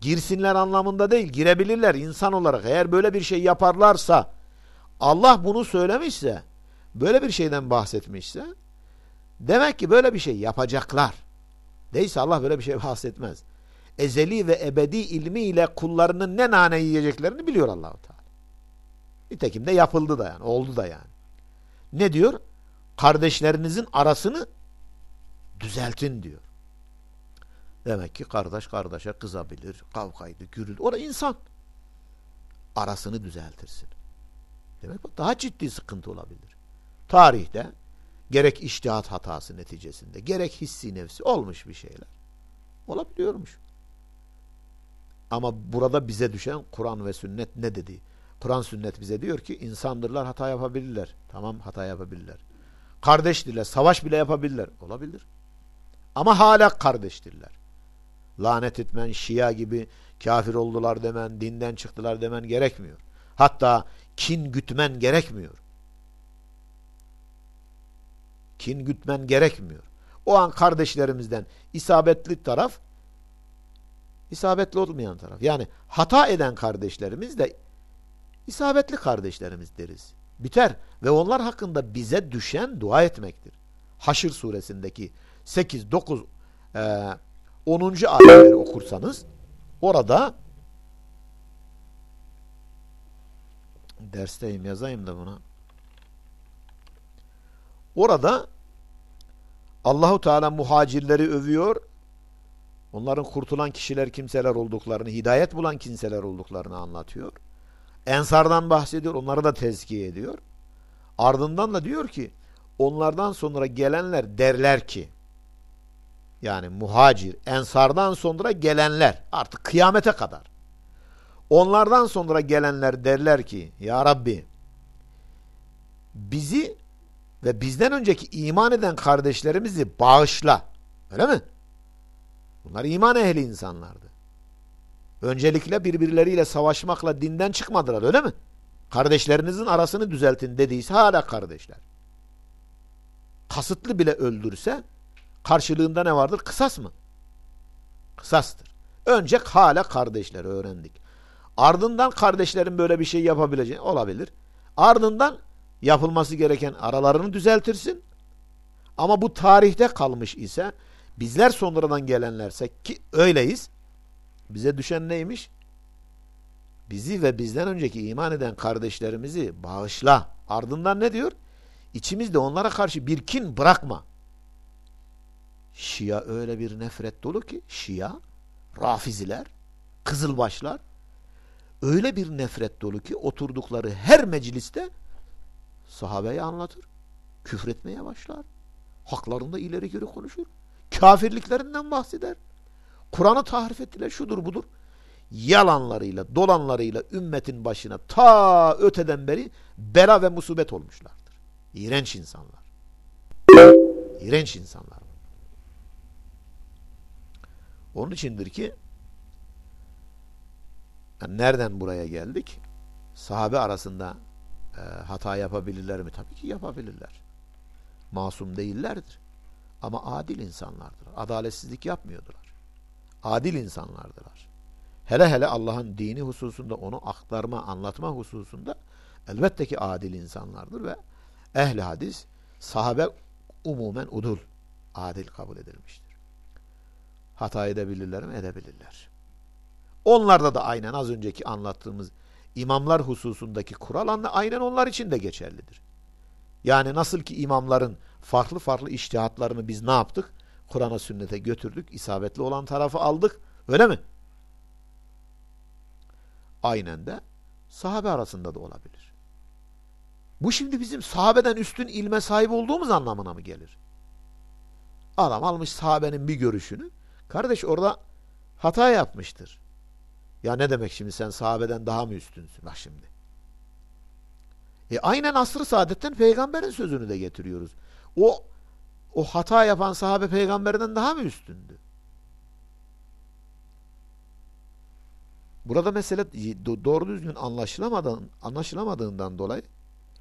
Girsinler anlamında değil, girebilirler insan olarak. Eğer böyle bir şey yaparlarsa, Allah bunu söylemişse, böyle bir şeyden bahsetmişse, demek ki böyle bir şey yapacaklar. Değilse Allah böyle bir şey (laughs) bahsetmez. Ezeli ve ebedi ilmiyle kullarının ne nane yiyeceklerini biliyor Allahu Teala. Nitekim de yapıldı da yani, oldu da yani. Ne diyor? Kardeşlerinizin arasını düzeltin diyor. Demek ki kardeş kardeşe kızabilir, kavgaydı, gürültü. O da insan. Arasını düzeltirsin. Demek bu daha ciddi sıkıntı olabilir. Tarihte gerek iştihat hatası neticesinde, gerek hissi nefsi olmuş bir şeyler. Olabiliyormuş. Ama burada bize düşen Kur'an ve sünnet ne dedi? Kur'an sünnet bize diyor ki insandırlar hata yapabilirler. Tamam hata yapabilirler. Kardeştirler, savaş bile yapabilirler. Olabilir. Ama hala kardeştirler. Lanet etmen, şia gibi kafir oldular demen, dinden çıktılar demen gerekmiyor. Hatta kin gütmen gerekmiyor. Kin gütmen gerekmiyor. O an kardeşlerimizden isabetli taraf isabetli olmayan taraf. Yani hata eden kardeşlerimiz de isabetli kardeşlerimiz deriz. Biter ve onlar hakkında bize düşen dua etmektir. Haşr suresindeki 8, 9, e, 10. ayetleri okursanız orada dersteyim yazayım da buna. Orada Allahu Teala muhacirleri övüyor. Onların kurtulan kişiler kimseler olduklarını, hidayet bulan kimseler olduklarını anlatıyor. Ensardan bahsediyor, onları da tezkiye ediyor. Ardından da diyor ki, onlardan sonra gelenler derler ki, yani muhacir, ensardan sonra gelenler, artık kıyamete kadar. Onlardan sonra gelenler derler ki, Ya Rabbi, bizi ve bizden önceki iman eden kardeşlerimizi bağışla. Öyle mi? Bunlar iman ehli insanlardı. Öncelikle birbirleriyle savaşmakla dinden çıkmadılar öyle mi? Kardeşlerinizin arasını düzeltin dediyse hala kardeşler. Kasıtlı bile öldürse karşılığında ne vardır? Kısas mı? Kısastır. Önce hala kardeşler öğrendik. Ardından kardeşlerin böyle bir şey yapabileceği olabilir. Ardından yapılması gereken aralarını düzeltirsin. Ama bu tarihte kalmış ise bizler sonradan gelenlerse ki öyleyiz. Bize düşen neymiş? Bizi ve bizden önceki iman eden kardeşlerimizi bağışla. Ardından ne diyor? İçimizde onlara karşı bir kin bırakma. Şia öyle bir nefret dolu ki Şia, Rafiziler, Kızılbaşlar öyle bir nefret dolu ki oturdukları her mecliste sahabeyi anlatır. Küfretmeye başlar. Haklarında ileri geri konuşur. Kafirliklerinden bahseder. Kur'an'ı tahrif ettiler şudur budur. Yalanlarıyla, dolanlarıyla ümmetin başına ta öteden beri bela ve musibet olmuşlardır. İğrenç insanlar. İğrenç insanlar. Onun içindir ki yani nereden buraya geldik? Sahabe arasında e, hata yapabilirler mi? Tabii ki yapabilirler. Masum değillerdir. Ama adil insanlardır. Adaletsizlik yapmıyordular. Adil insanlardılar. Hele hele Allah'ın dini hususunda onu aktarma, anlatma hususunda elbette ki adil insanlardır ve ehli hadis sahabe umumen udul adil kabul edilmiştir. Hata edebilirler mi? Edebilirler. Onlarda da aynen az önceki anlattığımız imamlar hususundaki kural aynen onlar için de geçerlidir. Yani nasıl ki imamların farklı farklı iştihatlarını biz ne yaptık? Kur'an'a sünnete götürdük. isabetli olan tarafı aldık. Öyle mi? Aynen de sahabe arasında da olabilir. Bu şimdi bizim sahabeden üstün ilme sahip olduğumuz anlamına mı gelir? Adam almış sahabenin bir görüşünü. Kardeş orada hata yapmıştır. Ya ne demek şimdi sen sahabeden daha mı üstünsün? Bak şimdi. E aynen asr-ı saadetten peygamberin sözünü de getiriyoruz. O o hata yapan sahabe peygamberden daha mı üstündü? Burada mesele doğru düzgün anlaşılamadan, anlaşılamadığından dolayı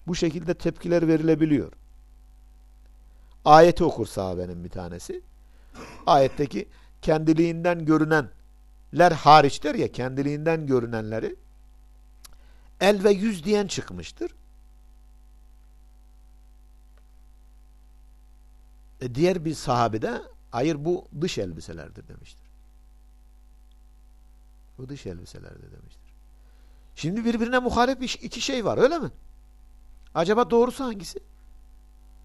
bu şekilde tepkiler verilebiliyor. Ayeti okur sahabenin bir tanesi. Ayetteki kendiliğinden görünenler hariçtir ya kendiliğinden görünenleri el ve yüz diyen çıkmıştır. E diğer bir sahabe de hayır bu dış elbiselerdir demiştir. Bu dış elbiselerdir demiştir. Şimdi birbirine muhalif iki şey var öyle mi? Acaba doğrusu hangisi?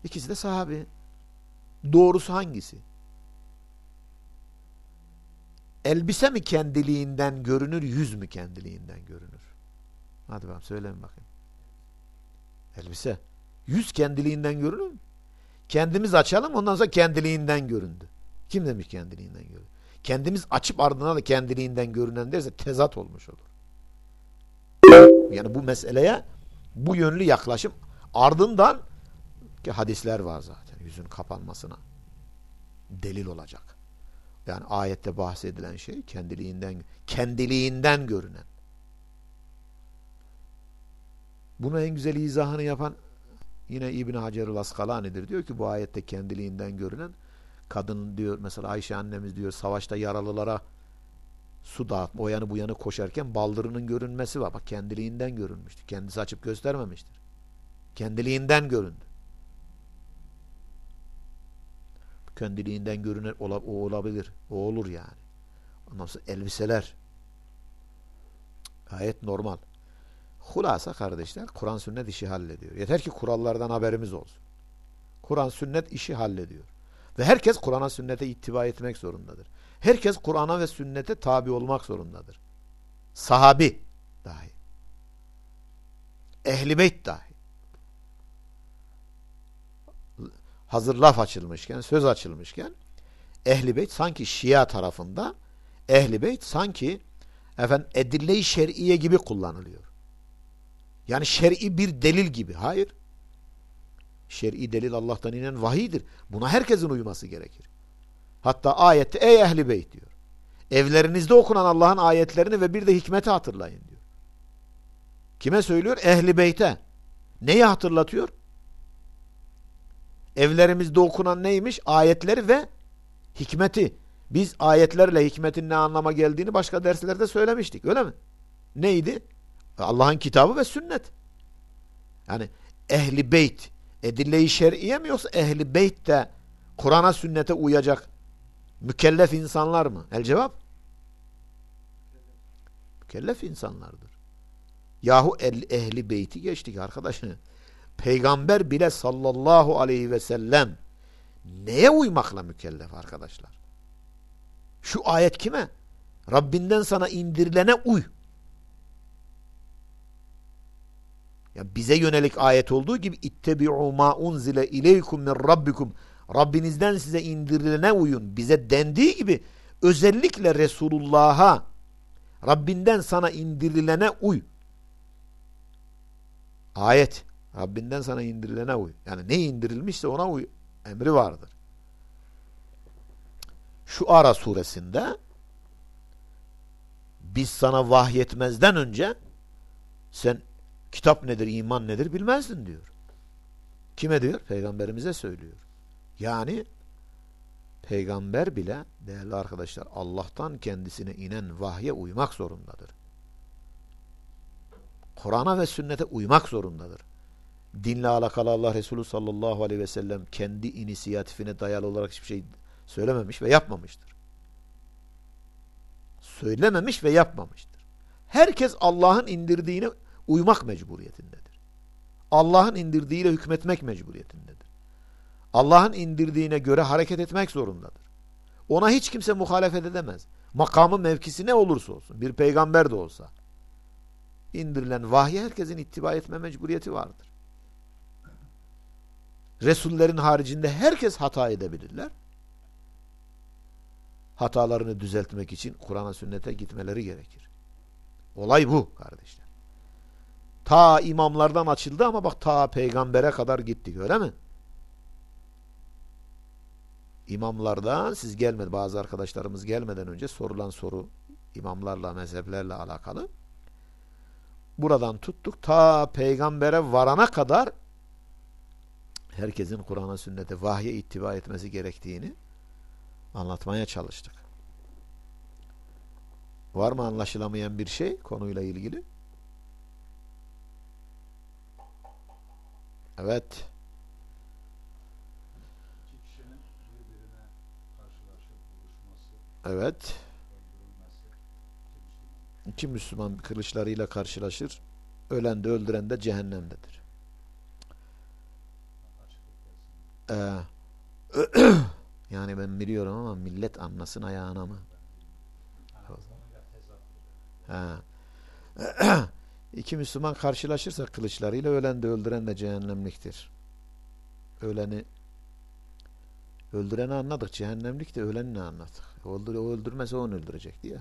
İkisi de sahabe. Doğrusu hangisi? Elbise mi kendiliğinden görünür, yüz mü kendiliğinden görünür? Hadi bakalım söyleyin bakayım. Elbise. Yüz kendiliğinden görünür mü? Kendimiz açalım ondan sonra kendiliğinden göründü. Kim demiş kendiliğinden göründü? Kendimiz açıp ardına da kendiliğinden görünen derse tezat olmuş olur. Yani bu meseleye bu yönlü yaklaşım ardından ki hadisler var zaten yüzün kapanmasına delil olacak. Yani ayette bahsedilen şey kendiliğinden kendiliğinden görünen. Bunu en güzel izahını yapan yine İbn Hacerül Askalani'dir. Diyor ki bu ayette kendiliğinden görünen kadın diyor mesela Ayşe annemiz diyor savaşta yaralılara su dağıtma o yanı bu yanı koşarken baldırının görünmesi var. Bak kendiliğinden görünmüştü. Kendisi açıp göstermemiştir. Kendiliğinden göründü. Kendiliğinden görünen o olabilir. O olur yani. Ondan sonra elbiseler gayet normal. Hulasa kardeşler Kur'an sünnet işi hallediyor. Yeter ki kurallardan haberimiz olsun. Kur'an sünnet işi hallediyor. Ve herkes Kur'an'a sünnete ittiba etmek zorundadır. Herkes Kur'an'a ve sünnete tabi olmak zorundadır. Sahabi dahi. Ehli beyt dahi. Hazır laf açılmışken, söz açılmışken Ehli beyt sanki Şia tarafında Ehli beyt sanki efendim edille-i şer'iye gibi kullanılıyor. Yani şer'i bir delil gibi. Hayır. Şer'i delil Allah'tan inen vahidir. Buna herkesin uyması gerekir. Hatta ayette ey ehli beyt diyor. Evlerinizde okunan Allah'ın ayetlerini ve bir de hikmeti hatırlayın diyor. Kime söylüyor? Ehli beyte. Neyi hatırlatıyor? Evlerimizde okunan neymiş? Ayetleri ve hikmeti. Biz ayetlerle hikmetin ne anlama geldiğini başka derslerde söylemiştik. Öyle mi? Neydi? Allah'ın kitabı ve sünnet. Yani ehli beyt edille-i şer'iye mi yoksa ehli beyt de Kur'an'a sünnete uyacak mükellef insanlar mı? El cevap mükellef insanlardır. Yahu el, ehli beyti geçtik arkadaşım. Peygamber bile sallallahu aleyhi ve sellem neye uymakla mükellef arkadaşlar? Şu ayet kime? Rabbinden sana indirilene uy. Yani bize yönelik ayet olduğu gibi ittebi'u ma unzile ileykum min rabbikum Rabbinizden size indirilene uyun. Bize dendiği gibi özellikle Resulullah'a Rabbinden sana indirilene uy. Ayet. Rabbinden sana indirilene uy. Yani ne indirilmişse ona uy. Emri vardır. Şu Ara suresinde biz sana vahyetmezden önce sen kitap nedir, iman nedir bilmezdin diyor. Kime diyor? Peygamberimize söylüyor. Yani peygamber bile değerli arkadaşlar Allah'tan kendisine inen vahye uymak zorundadır. Kur'an'a ve sünnete uymak zorundadır. Dinle alakalı Allah Resulü sallallahu aleyhi ve sellem kendi inisiyatifine dayalı olarak hiçbir şey söylememiş ve yapmamıştır. Söylememiş ve yapmamıştır. Herkes Allah'ın indirdiğine uymak mecburiyetindedir. Allah'ın indirdiğiyle hükmetmek mecburiyetindedir. Allah'ın indirdiğine göre hareket etmek zorundadır. Ona hiç kimse muhalefet edemez. Makamı mevkisi ne olursa olsun. Bir peygamber de olsa. indirilen vahye herkesin ittiba etme mecburiyeti vardır. Resullerin haricinde herkes hata edebilirler. Hatalarını düzeltmek için Kur'an'a sünnete gitmeleri gerekir. Olay bu kardeşler. Ta imamlardan açıldı ama bak ta peygambere kadar gittik öyle mi? imamlardan siz gelmedi bazı arkadaşlarımız gelmeden önce sorulan soru imamlarla mezheplerle alakalı. Buradan tuttuk ta peygambere varana kadar herkesin Kur'an'a sünnete vahye ittiba etmesi gerektiğini anlatmaya çalıştık. Var mı anlaşılamayan bir şey konuyla ilgili? Evet. Evet. İki Müslüman kılıçlarıyla karşılaşır. Ölen de öldüren de cehennemdedir. Ee, (clears throat) yani ben biliyorum ama millet anlasın ayağına mı? Ha. (clears throat) İki Müslüman karşılaşırsa kılıçlarıyla ölen de öldüren de cehennemliktir. Öleni öldüreni anladık. Cehennemlik de öleni anladık. Öldür, o öldürmese onu öldürecek diye.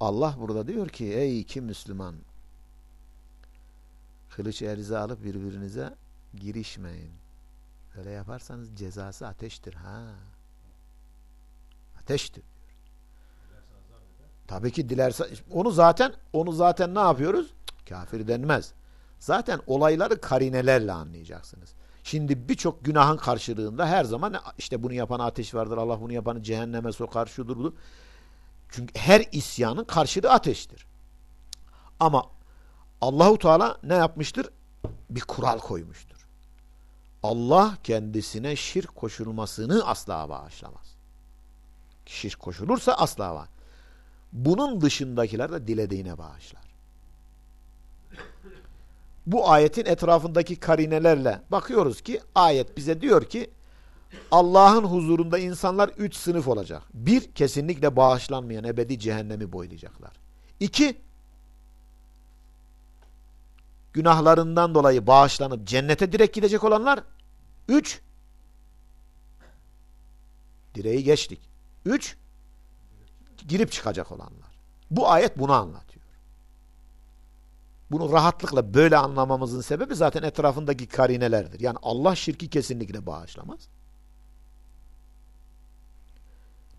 Allah burada diyor ki ey iki Müslüman kılıç elinize alıp birbirinize girişmeyin. Öyle yaparsanız cezası ateştir ha. Ateştir. Tabii ki dilerse onu zaten onu zaten ne yapıyoruz? Kafir denmez. Zaten olayları karinelerle anlayacaksınız. Şimdi birçok günahın karşılığında her zaman işte bunu yapan ateş vardır. Allah bunu yapanı cehenneme sokar şudur budur. Çünkü her isyanın karşılığı ateştir. Ama Allahu Teala ne yapmıştır? Bir kural koymuştur. Allah kendisine şirk koşulmasını asla bağışlamaz. Şirk koşulursa asla var. Bunun dışındakiler de dilediğine bağışlar. Bu ayetin etrafındaki karinelerle bakıyoruz ki ayet bize diyor ki Allah'ın huzurunda insanlar üç sınıf olacak. Bir, kesinlikle bağışlanmayan ebedi cehennemi boylayacaklar. İki, günahlarından dolayı bağışlanıp cennete direkt gidecek olanlar. Üç, direği geçtik. Üç, girip çıkacak olanlar. Bu ayet bunu anlatıyor. Bunu rahatlıkla böyle anlamamızın sebebi zaten etrafındaki karinelerdir. Yani Allah şirki kesinlikle bağışlamaz.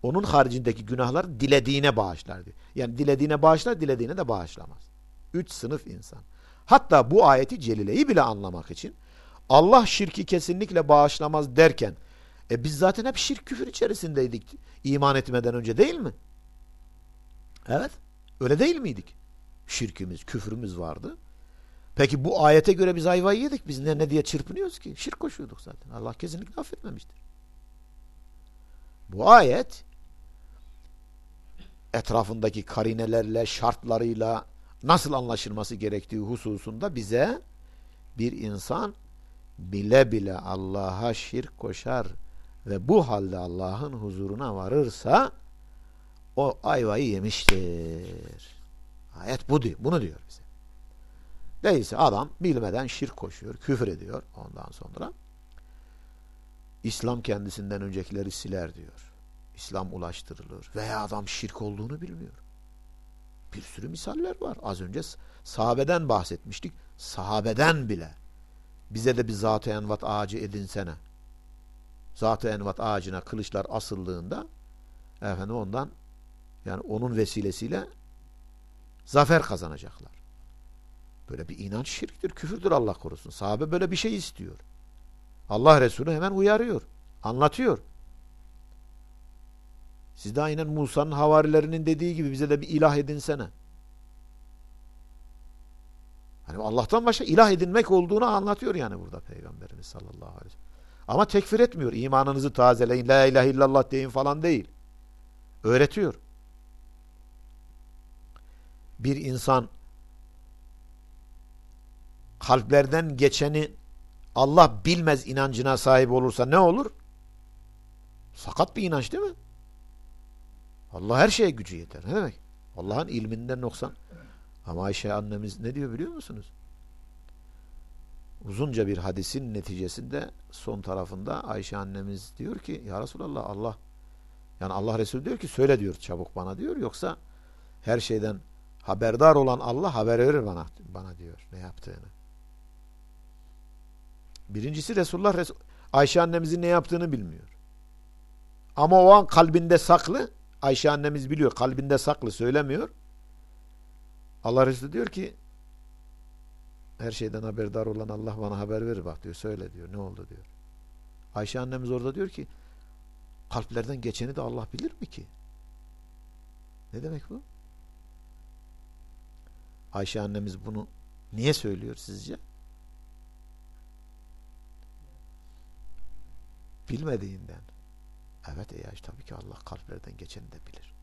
Onun haricindeki günahlar dilediğine bağışlar. Yani dilediğine bağışlar, dilediğine de bağışlamaz. Üç sınıf insan. Hatta bu ayeti celileyi bile anlamak için Allah şirki kesinlikle bağışlamaz derken e biz zaten hep şirk küfür içerisindeydik iman etmeden önce değil mi? Evet. Öyle değil miydik? Şirkimiz, küfrümüz vardı. Peki bu ayete göre biz ayvayı yedik. Biz ne, ne diye çırpınıyoruz ki? Şirk koşuyorduk zaten. Allah kesinlikle affetmemiştir. Bu ayet etrafındaki karinelerle, şartlarıyla nasıl anlaşılması gerektiği hususunda bize bir insan bile bile Allah'a şirk koşar ve bu halde Allah'ın huzuruna varırsa o ayvayı yemiştir. Ayet bu diyor, bunu diyor bize. Değilse adam bilmeden şirk koşuyor, küfür ediyor ondan sonra. İslam kendisinden öncekileri siler diyor. İslam ulaştırılır. Veya adam şirk olduğunu bilmiyor. Bir sürü misaller var. Az önce sahabeden bahsetmiştik. Sahabeden bile. Bize de bir zat-ı envat ağacı edinsene. Zat-ı envat ağacına kılıçlar asıldığında efendim ondan yani onun vesilesiyle zafer kazanacaklar. Böyle bir inanç şirktir, küfürdür Allah korusun. Sahabe böyle bir şey istiyor. Allah Resulü hemen uyarıyor, anlatıyor. Siz de aynen Musa'nın havarilerinin dediği gibi bize de bir ilah edinsene. Hani Allah'tan başka ilah edinmek olduğunu anlatıyor yani burada Peygamberimiz sallallahu aleyhi ve sellem. Ama tekfir etmiyor. İmanınızı tazeleyin, la ilahe illallah deyin falan değil. Öğretiyor bir insan kalplerden geçeni Allah bilmez inancına sahip olursa ne olur? Sakat bir inanç değil mi? Allah her şeye gücü yeter. Ne demek? Allah'ın ilminden noksan. Ama Ayşe annemiz ne diyor biliyor musunuz? Uzunca bir hadisin neticesinde son tarafında Ayşe annemiz diyor ki Ya Resulallah Allah yani Allah Resulü diyor ki söyle diyor çabuk bana diyor yoksa her şeyden Haberdar olan Allah haber verir bana, bana diyor ne yaptığını. Birincisi Resulullah Resul Ayşe annemizin ne yaptığını bilmiyor. Ama o an kalbinde saklı. Ayşe annemiz biliyor. Kalbinde saklı söylemiyor. Allah Resulü diyor ki her şeyden haberdar olan Allah bana haber verir bak diyor. Söyle diyor. Ne oldu diyor. Ayşe annemiz orada diyor ki kalplerden geçeni de Allah bilir mi ki? Ne demek bu? Ayşe annemiz bunu niye söylüyor sizce? Bilmediğinden. Evet Ayşe tabii ki Allah kalplerden geçeni de bilir.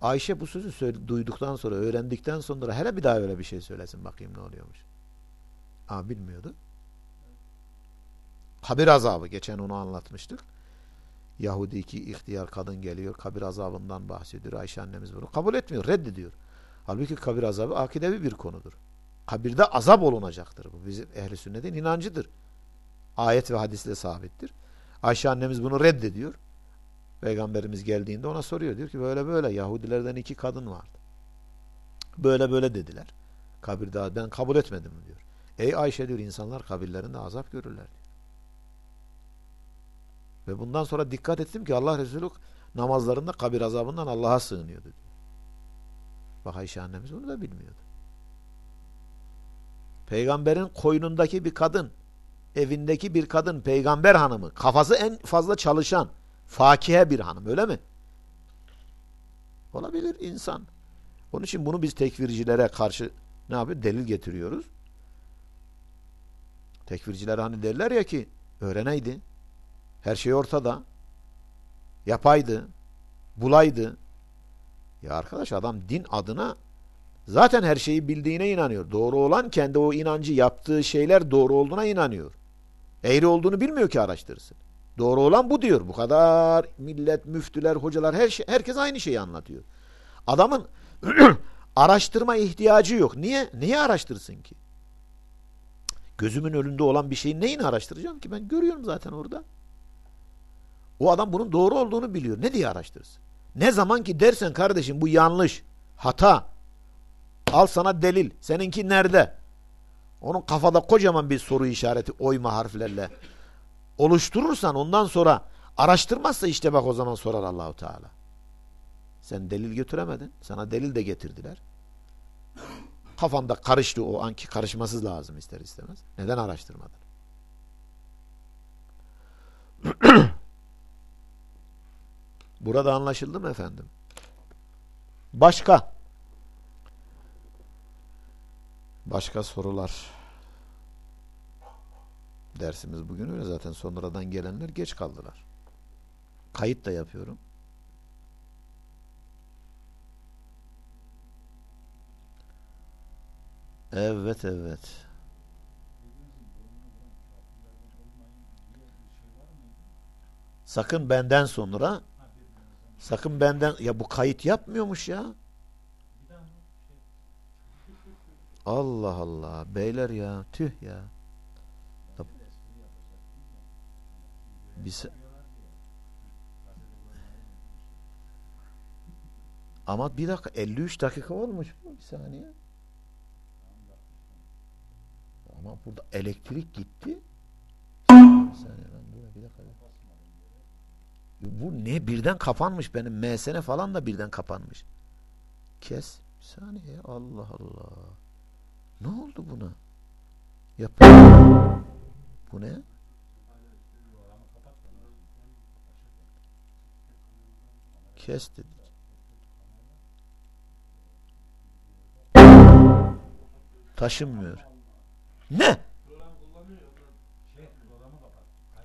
Ayşe bu sözü duyduktan sonra, öğrendikten sonra hele bir daha öyle bir şey söylesin bakayım ne oluyormuş. Ama bilmiyordu. Kabir azabı geçen onu anlatmıştık. Yahudi iki ihtiyar kadın geliyor. Kabir azabından bahsediyor. Ayşe annemiz bunu kabul etmiyor. Reddediyor. Halbuki kabir azabı akidevi bir konudur. Kabirde azap olunacaktır. Bu bizim ehli sünnetin inancıdır. Ayet ve hadisle sabittir. Ayşe annemiz bunu reddediyor. Peygamberimiz geldiğinde ona soruyor. Diyor ki böyle böyle Yahudilerden iki kadın vardı. Böyle böyle dediler. Kabirde ben kabul etmedim diyor. Ey Ayşe diyor insanlar kabirlerinde azap görürler diyor. Ve bundan sonra dikkat ettim ki Allah Resulü namazlarında kabir azabından Allah'a sığınıyordu diyor. Bak Ayşe annemiz bunu da bilmiyordu. Peygamberin koynundaki bir kadın, evindeki bir kadın, peygamber hanımı, kafası en fazla çalışan, fakihe bir hanım öyle mi? Olabilir insan. Onun için bunu biz tekvircilere karşı ne yapıyor? Delil getiriyoruz. Tekvirciler hani derler ya ki öğreneydi. Her şey ortada. Yapaydı. Bulaydı. Ya arkadaş adam din adına zaten her şeyi bildiğine inanıyor. Doğru olan kendi o inancı yaptığı şeyler doğru olduğuna inanıyor. Eğri olduğunu bilmiyor ki araştırsın. Doğru olan bu diyor. Bu kadar millet, müftüler, hocalar her şey, herkes aynı şeyi anlatıyor. Adamın (clears throat) araştırma ihtiyacı yok. Niye? Niye araştırsın ki? Gözümün önünde olan bir şeyin neyini araştıracağım ki? Ben görüyorum zaten orada. O adam bunun doğru olduğunu biliyor. Ne diye araştırsın? Ne zaman ki dersen kardeşim bu yanlış, hata, al sana delil, seninki nerede? Onun kafada kocaman bir soru işareti oyma harflerle oluşturursan ondan sonra araştırmazsa işte bak o zaman sorar Allahu Teala. Sen delil götüremedin. Sana delil de getirdiler. Kafanda karıştı o anki karışması lazım ister istemez. Neden araştırmadın? (clears throat) Burada anlaşıldı mı efendim? Başka? Başka sorular? Dersimiz bugün öyle zaten sonradan gelenler geç kaldılar. Kayıt da yapıyorum. Evet evet. Sakın benden sonra sakın benden ya bu kayıt yapmıyormuş ya. Allah Allah beyler ya tüh ya. Bir Ama bir dakika 53 dakika olmuş mu? Bir saniye. Ama burada elektrik gitti. Bir saniye lan dur bir dakika. Bu ne? Birden kapanmış benim. MSN falan da birden kapanmış. Kes. Bir saniye. Allah Allah. Ne oldu buna? Yap. Bu ne? Kes dedi. Taşınmıyor. Ne?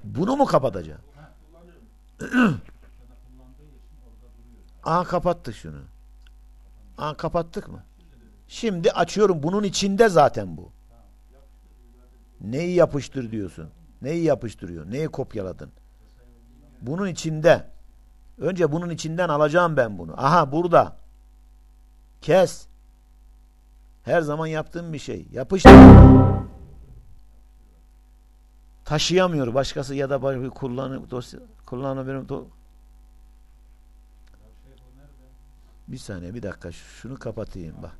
Bunu mu kapatacağım? Aa kapattık şunu. Aa kapattık mı? Şimdi açıyorum. Bunun içinde zaten bu. Neyi yapıştır diyorsun? Neyi yapıştırıyor? Neyi kopyaladın? Bunun içinde. Önce bunun içinden alacağım ben bunu. Aha burada. Kes. Her zaman yaptığım bir şey. Yapıştır. Taşıyamıyor başkası ya da bir kullanı dosya kullanabilirim. Do bir saniye bir dakika şunu kapatayım bak.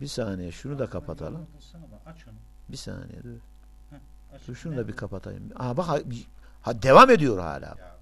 Bir saniye şunu da kapatalım. Bir saniye dur. Dur şunu da bir kapatayım. Aha bak ha, devam ediyor hala.